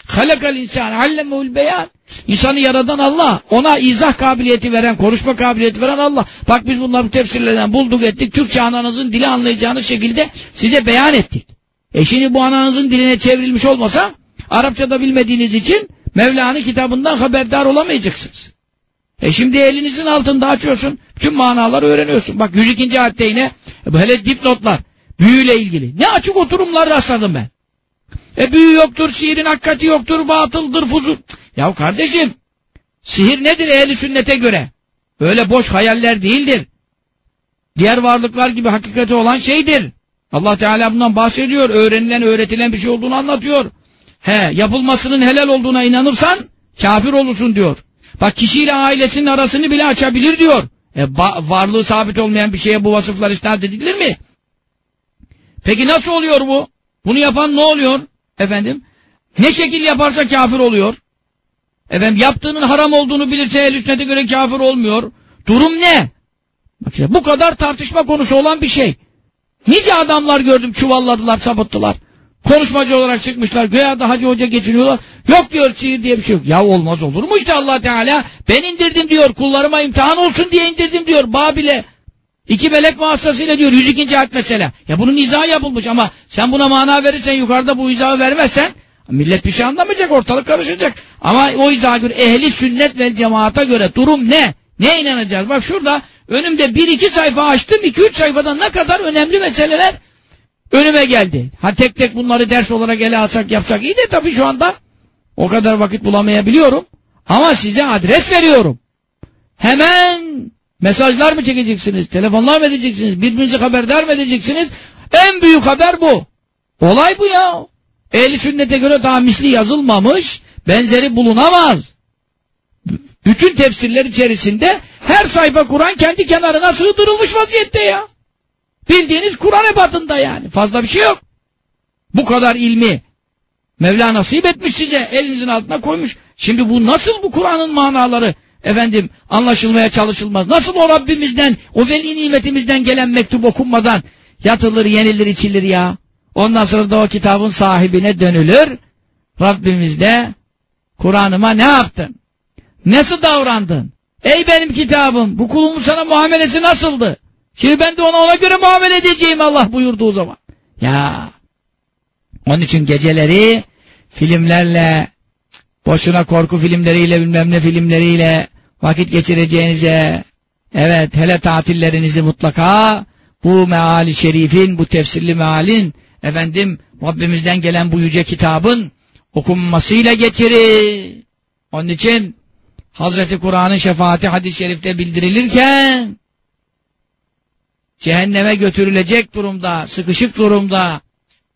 Halakal insan allemul beyan. İnsanı yaradan Allah. Ona izah kabiliyeti veren, konuşma kabiliyeti veren Allah. Bak biz bunları tefsirlerden bulduk ettik. Türkçe ananızın dili anlayacağınız şekilde size beyan ettik. E şimdi bu ananızın diline çevrilmiş olmasa Arapçada bilmediğiniz için Mevla'nın kitabından haberdar olamayacaksınız. E şimdi elinizin altında açıyorsun. Bütün manaları öğreniyorsun. Bak 102. ayette yine böyle dipnotlar. Büyüyle ilgili. Ne açık oturumlar rastladım ben. E büyü yoktur, sihirin hakikati yoktur, batıldır, fuzur. Ya kardeşim, sihir nedir ehli sünnete göre? Öyle boş hayaller değildir. diğer varlıklar gibi hakikati olan şeydir. Allah Teala bundan bahsediyor. Öğrenilen, öğretilen bir şey olduğunu anlatıyor. He, yapılmasının helal olduğuna inanırsan kafir olursun diyor. Bak kişiyle ailesinin arasını bile açabilir diyor. E, varlığı sabit olmayan bir şeye bu vasıflar isnat edilir mi? Peki nasıl oluyor bu? Bunu yapan ne oluyor? Efendim? Ne şekil yaparsa kafir oluyor. Efendim yaptığının haram olduğunu bilirse el üstüne göre kafir olmuyor. Durum ne? Bak işte bu kadar tartışma konusu olan bir şey. Nice adamlar gördüm çuvalladılar, sapıttılar. Konuşmacı olarak çıkmışlar. Güya da hacı hoca geçiniyorlar. Yok diyor sihir diye bir şey yok. Ya olmaz olur mu işte allah Teala. Ben indirdim diyor. Kullarıma imtihan olsun diye indirdim diyor. Babil'e. İki melek vasıtasıyla diyor. 102. ayet mesela. Ya bunun izahı yapılmış ama sen buna mana verirsen yukarıda bu izahı vermezsen millet bir şey anlamayacak. Ortalık karışacak. Ama o izahı göre ehli sünnet ve cemaata göre durum ne? Ne inanacağız? Bak şurada önümde bir iki sayfa açtım. iki üç sayfada ne kadar önemli meseleler önüme geldi. Ha tek tek bunları ders olarak ele alsak yapsak iyi de tabii şu anda o kadar vakit bulamayabiliyorum. Ama size adres veriyorum. Hemen mesajlar mı çekeceksiniz? Telefonlar mı edeceksiniz? Birbirinizi haberdar mı edeceksiniz? En büyük haber bu. Olay bu ya. Ehli sünnete göre daha misli yazılmamış, benzeri bulunamaz. Bütün tefsirler içerisinde her sayfa Kur'an kendi kenarına sığdırılmış vaziyette ya. Bildiğiniz Kur'an ebatında yani. Fazla bir şey yok. Bu kadar ilmi Mevla nasip etmiş size. Elinizin altına koymuş. Şimdi bu nasıl bu Kur'an'ın manaları efendim anlaşılmaya çalışılmaz. Nasıl o Rabbimizden, o veli nimetimizden gelen mektup okunmadan yatılır, yenilir, içilir ya. Ondan sonra da o kitabın sahibine dönülür. Rabbimiz de Kur'an'ıma ne yaptın? Nasıl davrandın? Ey benim kitabım, bu kulumun sana muamelesi nasıldı? Şimdi ben de ona ona göre muamele edeceğim Allah buyurduğu zaman. Ya. Onun için geceleri filmlerle, boşuna korku filmleriyle bilmem ne filmleriyle vakit geçireceğinize, evet hele tatillerinizi mutlaka bu meali şerifin, bu tefsirli mealin, efendim Rabbimizden gelen bu yüce kitabın okunmasıyla geçirin. Onun için Hazreti Kur'an'ın şefaati hadis-i şerifte bildirilirken cehenneme götürülecek durumda, sıkışık durumda,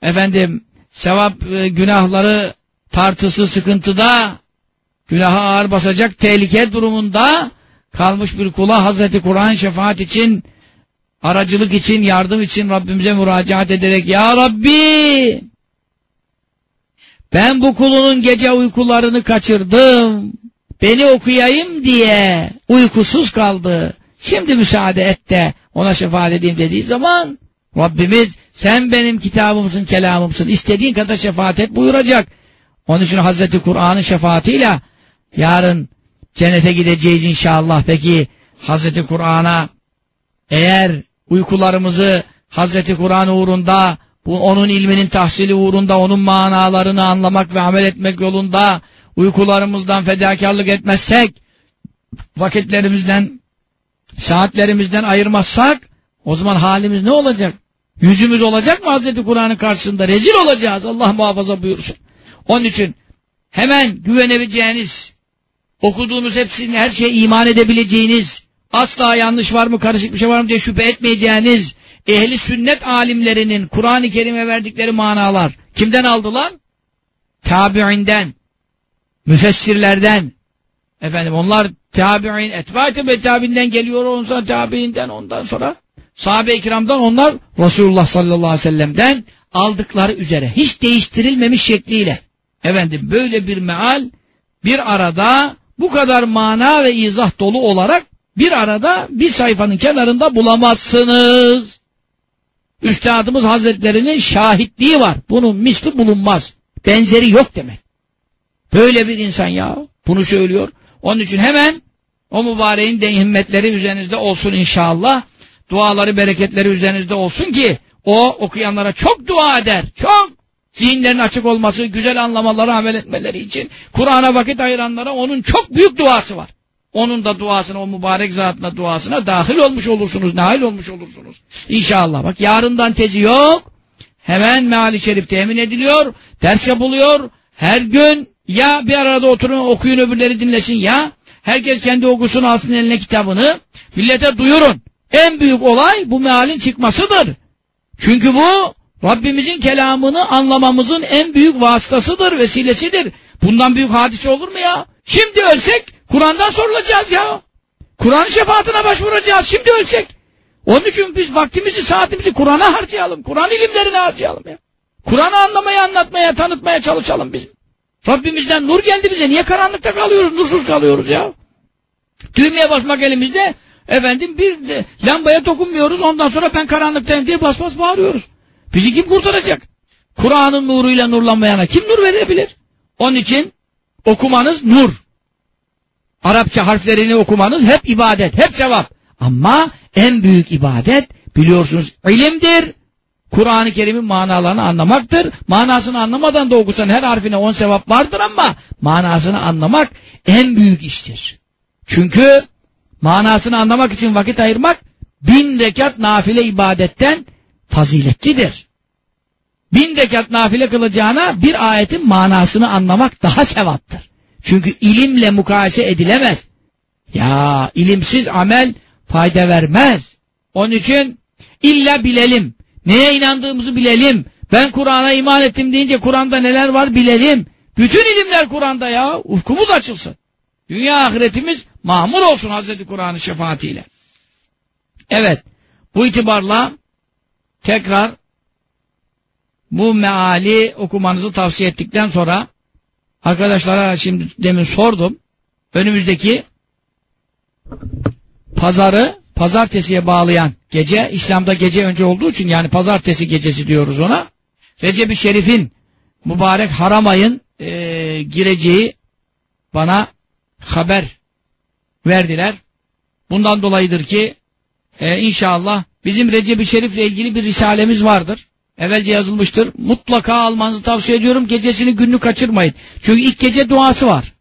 efendim, sevap e, günahları tartısı sıkıntıda, günaha ağır basacak tehlike durumunda kalmış bir kula Hazreti Kur'an şefaat için, aracılık için, yardım için Rabbimize müracaat ederek, Ya Rabbi, ben bu kulunun gece uykularını kaçırdım, beni okuyayım diye uykusuz kaldı. Şimdi müsaade et de ona şefaat edeyim dediği zaman Rabbimiz sen benim kitabımsın, kelamımsın. istediğin kadar şefaat et buyuracak. Onun için Hazreti Kur'an'ın şefaatiyle yarın cennete gideceğiz inşallah. Peki Hazreti Kur'an'a eğer uykularımızı Hazreti Kur'an uğrunda bu onun ilminin tahsili uğrunda onun manalarını anlamak ve amel etmek yolunda uykularımızdan fedakarlık etmezsek vakitlerimizden saatlerimizden ayırmazsak o zaman halimiz ne olacak? Yüzümüz olacak mı Hazreti Kur'an'ın karşısında? Rezil olacağız. Allah muhafaza buyursun. Onun için hemen güvenebileceğiniz, okuduğunuz hepsinin her şeye iman edebileceğiniz, asla yanlış var mı, karışık bir şey var mı diye şüphe etmeyeceğiniz, ehli sünnet alimlerinin Kur'an-ı Kerim'e verdikleri manalar kimden aldılar? Tabi'inden, müfessirlerden. Efendim onlar tabi'in, etbâ-i tabi'inden geliyor, ondan tabi'inden, ondan sonra sahabe-i kiramdan onlar Resulullah sallallahu aleyhi ve sellem'den aldıkları üzere hiç değiştirilmemiş şekliyle efendim böyle bir meal bir arada bu kadar mana ve izah dolu olarak bir arada bir sayfanın kenarında bulamazsınız. Üstadımız Hazretlerinin şahitliği var. Bunun misli bulunmaz. Benzeri yok demek. Böyle bir insan ya. Bunu söylüyor. Onun için hemen o mübareğin de himmetleri üzerinizde olsun inşallah. Duaları, bereketleri üzerinizde olsun ki o okuyanlara çok dua eder. Çok zihinlerin açık olması, güzel anlamaları, amel etmeleri için Kur'an'a vakit ayıranlara onun çok büyük duası var. Onun da duasına, o mübarek zatına duasına dahil olmuş olursunuz, nail olmuş olursunuz. İnşallah. Bak yarından tezi yok. Hemen meali şerif temin ediliyor. Ders yapılıyor. Her gün ya bir arada oturun okuyun öbürleri dinlesin ya herkes kendi okusun alsın eline kitabını millete duyurun. En büyük olay bu mealin çıkmasıdır. Çünkü bu Rabbimizin kelamını anlamamızın en büyük vasıtasıdır, vesilesidir. Bundan büyük hadise olur mu ya? Şimdi ölsek Kur'an'dan sorulacağız ya. Kur'an şefaatine başvuracağız şimdi ölsek. Onun için biz vaktimizi, saatimizi Kur'an'a harcayalım. Kur'an ilimlerine harcayalım ya. Kur'an'ı anlamaya, anlatmaya, tanıtmaya çalışalım biz. Rabbimizden nur geldi bize. Niye karanlıkta kalıyoruz, nursuz kalıyoruz ya? Düğmeye basmak elimizde. Efendim bir lambaya dokunmuyoruz. Ondan sonra ben karanlıktayım diye bas bas bağırıyoruz. Bizi kim kurtaracak? Kur'an'ın nuruyla nurlanmayana kim nur verebilir? Onun için okumanız nur. Arapça harflerini okumanız hep ibadet, hep sevap. Ama en büyük ibadet biliyorsunuz ilimdir. Kur'an-ı Kerim'in manalarını anlamaktır. Manasını anlamadan da okusan her harfine on sevap vardır ama manasını anlamak en büyük iştir. Çünkü manasını anlamak için vakit ayırmak bin rekat nafile ibadetten faziletlidir. Bin rekat nafile kılacağına bir ayetin manasını anlamak daha sevaptır. Çünkü ilimle mukayese edilemez. Ya ilimsiz amel fayda vermez. Onun için illa bilelim. Neye inandığımızı bilelim. Ben Kur'an'a iman ettim deyince Kur'an'da neler var bilelim. Bütün ilimler Kur'an'da ya. Ufkumuz açılsın. Dünya ahiretimiz mahmur olsun Hazreti Kur'an'ın şefaatiyle. Evet. Bu itibarla tekrar bu meali okumanızı tavsiye ettikten sonra arkadaşlara şimdi demin sordum. Önümüzdeki pazarı pazartesiye bağlayan gece, İslam'da gece önce olduğu için yani pazartesi gecesi diyoruz ona. Recep-i Şerif'in mübarek haram ayın e, gireceği bana haber verdiler. Bundan dolayıdır ki e, inşallah bizim Recep-i Şerif'le ilgili bir risalemiz vardır. Evvelce yazılmıştır. Mutlaka almanızı tavsiye ediyorum. Gecesini gününü kaçırmayın. Çünkü ilk gece duası var.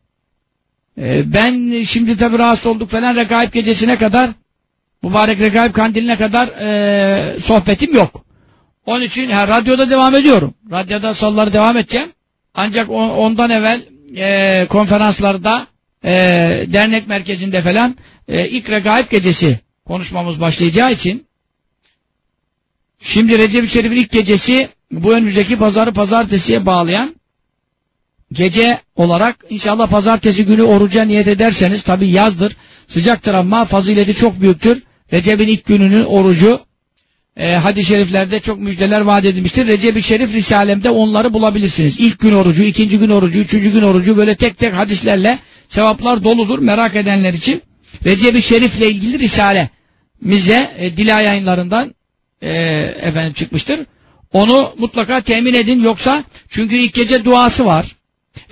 E, ben şimdi tabi rahatsız olduk falan Regaib gecesine kadar mübarek Regaib kandiline kadar e, sohbetim yok. Onun için ha, radyoda devam ediyorum. Radyoda salları devam edeceğim. Ancak on, ondan evvel e, konferanslarda e, dernek merkezinde falan e, ilk Regaib gecesi konuşmamız başlayacağı için şimdi Recep-i Şerif'in ilk gecesi bu önümüzdeki pazarı pazartesiye bağlayan gece olarak inşallah pazartesi günü oruca niyet ederseniz tabi yazdır sıcaktır ama fazileti çok büyüktür. Recep'in ilk gününün orucu e, hadis-i şeriflerde çok müjdeler vaat edilmiştir. Recep-i Şerif Risalem'de onları bulabilirsiniz. İlk gün orucu, ikinci gün orucu, üçüncü gün orucu böyle tek tek hadislerle sevaplar doludur merak edenler için. Recep-i Şerif'le ilgili Risale mize e, Dila yayınlarından e, efendim çıkmıştır. Onu mutlaka temin edin yoksa çünkü ilk gece duası var.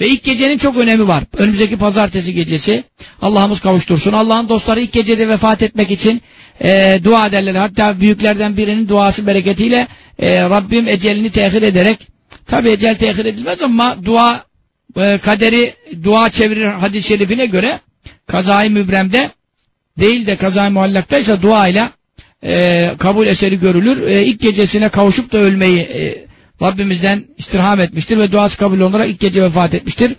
Ve ilk gecenin çok önemi var. Önümüzdeki pazartesi gecesi Allah'ımız kavuştursun. Allah'ın dostları ilk gecede vefat etmek için e, dua ederler. Hatta büyüklerden birinin duası bereketiyle e, Rabbim ecelini tehir ederek tabi ecel tehir edilmez ama dua e, kaderi dua çevirir hadis-i şerifine göre kazayı mübremde değil de kazayı muallaktaysa duayla e, kabul eseri görülür. E, ilk gecesine kavuşup da ölmeyi e, Rabbimizden istirham etmiştir ve duası kabul olarak ilk gece vefat etmiştir.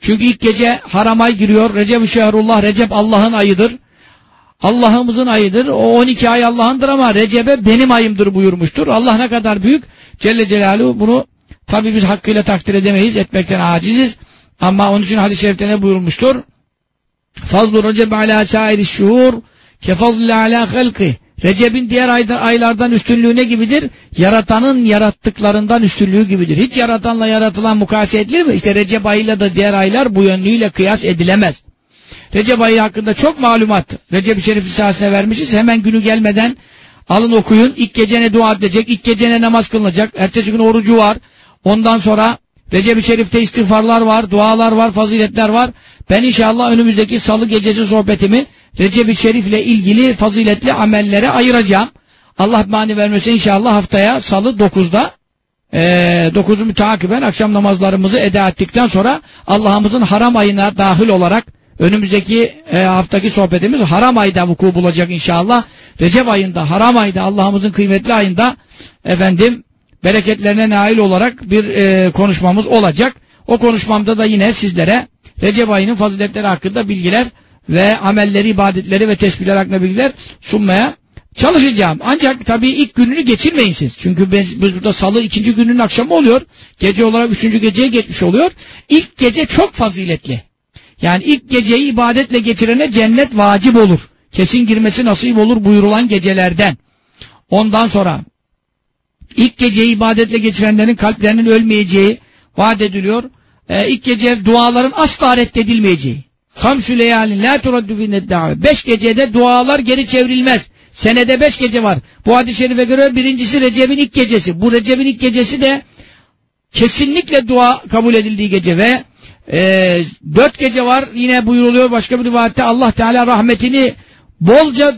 Çünkü ilk gece haram ay giriyor. Recep-i Şehrullah, Recep Allah'ın ayıdır. Allah'ımızın ayıdır. O 12 ay Allah'ındır ama Recep'e benim ayımdır buyurmuştur. Allah ne kadar büyük Celle Celaluhu bunu tabi biz hakkıyla takdir edemeyiz. Etmekten aciziz. Ama onun için hadis-i şerifte ne buyurmuştur? Fazlu Recep ala sairi şuhur kefazlı ala halki Recep'in diğer aylardan üstünlüğü ne gibidir? Yaratanın yarattıklarından üstünlüğü gibidir. Hiç yaratanla yaratılan mukayese edilir mi? İşte Recep ayıyla da diğer aylar bu yönlüğüyle kıyas edilemez. Recep ayı hakkında çok malumat Recep-i Şerif Risalesi'ne vermişiz. Hemen günü gelmeden alın okuyun. İlk gecene dua edilecek, ilk gecene namaz kılınacak. Ertesi gün orucu var. Ondan sonra Recep-i Şerif'te istiğfarlar var, dualar var, faziletler var. Ben inşallah önümüzdeki salı gecesi sohbetimi Recep-i Şerif ile ilgili faziletli amellere ayıracağım. Allah mani vermese inşallah haftaya salı 9'da e, 9'u müteakiben akşam namazlarımızı eda ettikten sonra Allah'ımızın haram ayına dahil olarak önümüzdeki e, haftaki sohbetimiz haram ayda vuku bulacak inşallah. Recep ayında, haram ayda, Allah'ımızın kıymetli ayında efendim bereketlerine nail olarak bir e, konuşmamız olacak. O konuşmamda da yine sizlere Recep ayının faziletleri hakkında bilgiler ve amelleri, ibadetleri ve tesbihler hakkında bilgiler sunmaya Çalışacağım. Ancak tabii ilk gününü geçirmeyin siz. Çünkü biz, biz burada salı ikinci günün akşamı oluyor. Gece olarak üçüncü geceye geçmiş oluyor. İlk gece çok faziletli. Yani ilk geceyi ibadetle geçirene cennet vacip olur. Kesin girmesi nasip olur buyurulan gecelerden. Ondan sonra ilk geceyi ibadetle geçirenlerin kalplerinin ölmeyeceği vaat ediliyor. Ee, ilk gece duaların asla reddedilmeyeceği. Hamsü leyalin Beş gecede dualar geri çevrilmez. Senede beş gece var. Bu hadis-i şerife göre birincisi Recep'in ilk gecesi. Bu Recep'in ilk gecesi de kesinlikle dua kabul edildiği gece ve e, dört gece var. Yine buyuruluyor başka bir rivayette Allah Teala rahmetini bolca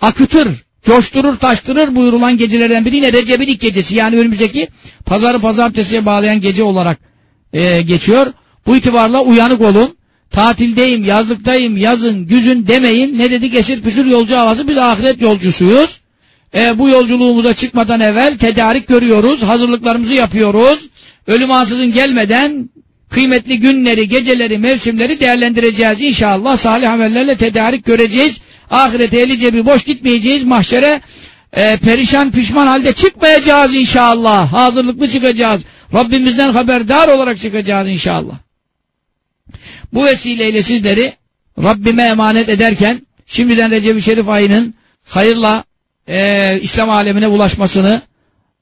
akıtır, coşturur, taştırır buyurulan gecelerden biri yine Recep'in ilk gecesi. Yani önümüzdeki pazarı pazartesiye bağlayan gece olarak e, geçiyor. Bu itibarla uyanık olun. Tatildeyim, yazlıktayım, yazın, güzün demeyin. Ne dedik? Esir püsür yolcu havası. Biz ahiret yolcusuyuz. E, bu yolculuğumuza çıkmadan evvel tedarik görüyoruz. Hazırlıklarımızı yapıyoruz. Ölüm ansızın gelmeden kıymetli günleri, geceleri, mevsimleri değerlendireceğiz. İnşallah salih amellerle tedarik göreceğiz. Ahirete eli cebi boş gitmeyeceğiz. Mahşere e, perişan pişman halde çıkmayacağız inşallah. Hazırlıklı çıkacağız. Rabbimizden haberdar olarak çıkacağız inşallah. Bu vesileyle sizleri Rabbime emanet ederken şimdiden Recep-i Şerif ayının hayırla e, İslam alemine ulaşmasını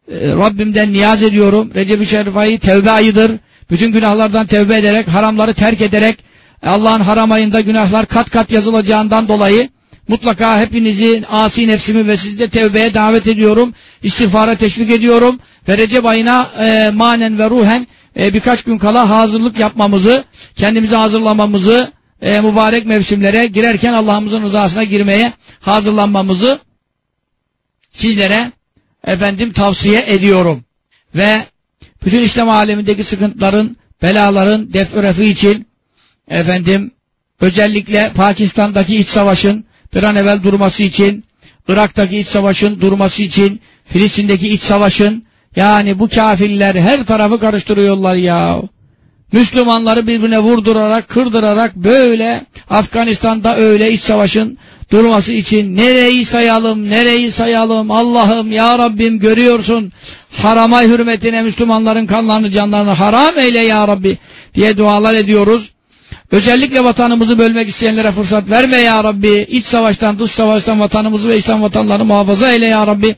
e, Rabbimden niyaz ediyorum. Recep-i Şerif ayı tevbe ayıdır. Bütün günahlardan tevbe ederek, haramları terk ederek Allah'ın haram ayında günahlar kat kat yazılacağından dolayı mutlaka hepinizi asi nefsimi ve sizi de tevbeye davet ediyorum. İstiğfara teşvik ediyorum. Ve Recep ayına e, manen ve ruhen e, birkaç gün kala hazırlık yapmamızı, kendimizi hazırlamamızı, e, mübarek mevsimlere girerken Allah'ımızın rızasına girmeye hazırlanmamızı sizlere efendim tavsiye ediyorum. Ve bütün İslam alemindeki sıkıntıların, belaların defrefi için efendim özellikle Pakistan'daki iç savaşın bir an evvel durması için, Irak'taki iç savaşın durması için, Filistin'deki iç savaşın yani bu kafirler her tarafı karıştırıyorlar ya. Müslümanları birbirine vurdurarak, kırdırarak böyle Afganistan'da öyle iç savaşın durması için nereyi sayalım, nereyi sayalım Allah'ım ya Rabbim görüyorsun haramay hürmetine Müslümanların kanlarını canlarını haram eyle ya Rabbi diye dualar ediyoruz. Özellikle vatanımızı bölmek isteyenlere fırsat verme ya Rabbi. İç savaştan, dış savaştan vatanımızı ve İslam vatanlarını muhafaza eyle ya Rabbi.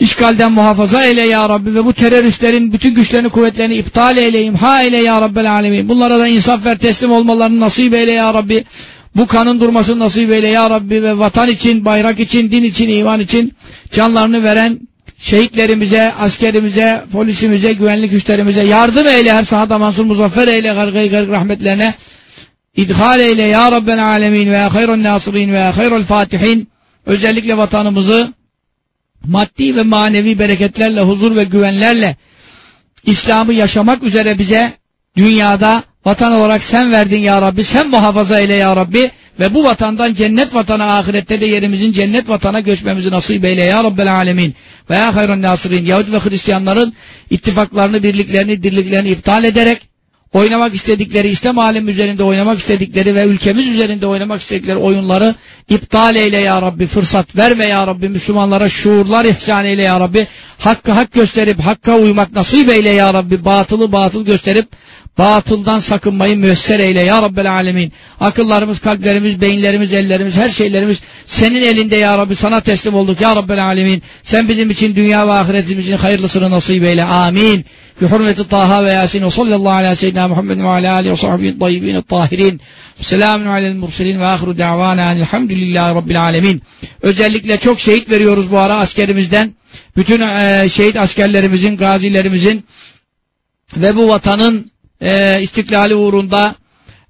İşgalden muhafaza eyle ya Rabbi ve bu teröristlerin bütün güçlerini kuvvetlerini iptal eyle, imha eyle ya Rabbel alemin. Bunlara da insaf ver, teslim olmalarını nasip eyle ya Rabbi. Bu kanın durmasını nasip eyle ya Rabbi ve vatan için, bayrak için, din için, iman için canlarını veren şehitlerimize, askerimize, polisimize, güvenlik güçlerimize yardım eyle. Her sahada mansur muzaffer eyle, gargayı garg rahmetlerine. İdhal eyle ya Rabbel alemin ve ya hayrun nasirin ve ya hayrul fatihin. Özellikle vatanımızı maddi ve manevi bereketlerle, huzur ve güvenlerle İslam'ı yaşamak üzere bize dünyada vatan olarak sen verdin ya Rabbi, sen muhafaza eyle ya Rabbi ve bu vatandan cennet vatana ahirette de yerimizin cennet vatana göçmemizi nasip eyle ya Rabbel alemin ve ya hayrun nasirin Yahudi ve Hristiyanların ittifaklarını, birliklerini, dirliklerini iptal ederek oynamak istedikleri, İslam alemi üzerinde oynamak istedikleri ve ülkemiz üzerinde oynamak istedikleri oyunları iptal eyle ya Rabbi. Fırsat verme ya Rabbi. Müslümanlara şuurlar ihsan eyle ya Rabbi. Hakkı hak gösterip hakka uymak nasip eyle ya Rabbi. Batılı batıl gösterip Batıldan sakınmayı müesser eyle ya Rabbel Alemin. Akıllarımız, kalplerimiz, beyinlerimiz, ellerimiz, her şeylerimiz senin elinde ya Rabbi. Sana teslim olduk ya Rabbel Alemin. Sen bizim için dünya ve ahiretimiz için hayırlısını nasip eyle. Amin. Bi hurmeti Taha ve Yasin ve sallallahu aleyhi ve seyyidina Muhammed ve ala alihi ve sahbihi tayyibin tahirin. Selamun aleyhi murselin ve ahiru davana elhamdülillahi Rabbil Alemin. Özellikle çok şehit veriyoruz bu ara askerimizden. Bütün e, şehit askerlerimizin, gazilerimizin ve bu vatanın e, istiklali uğrunda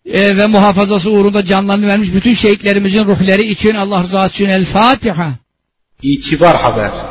e, ve muhafazası uğrunda canlarını vermiş bütün şehitlerimizin ruhları için Allah rızası için El Fatiha. İtibar haber.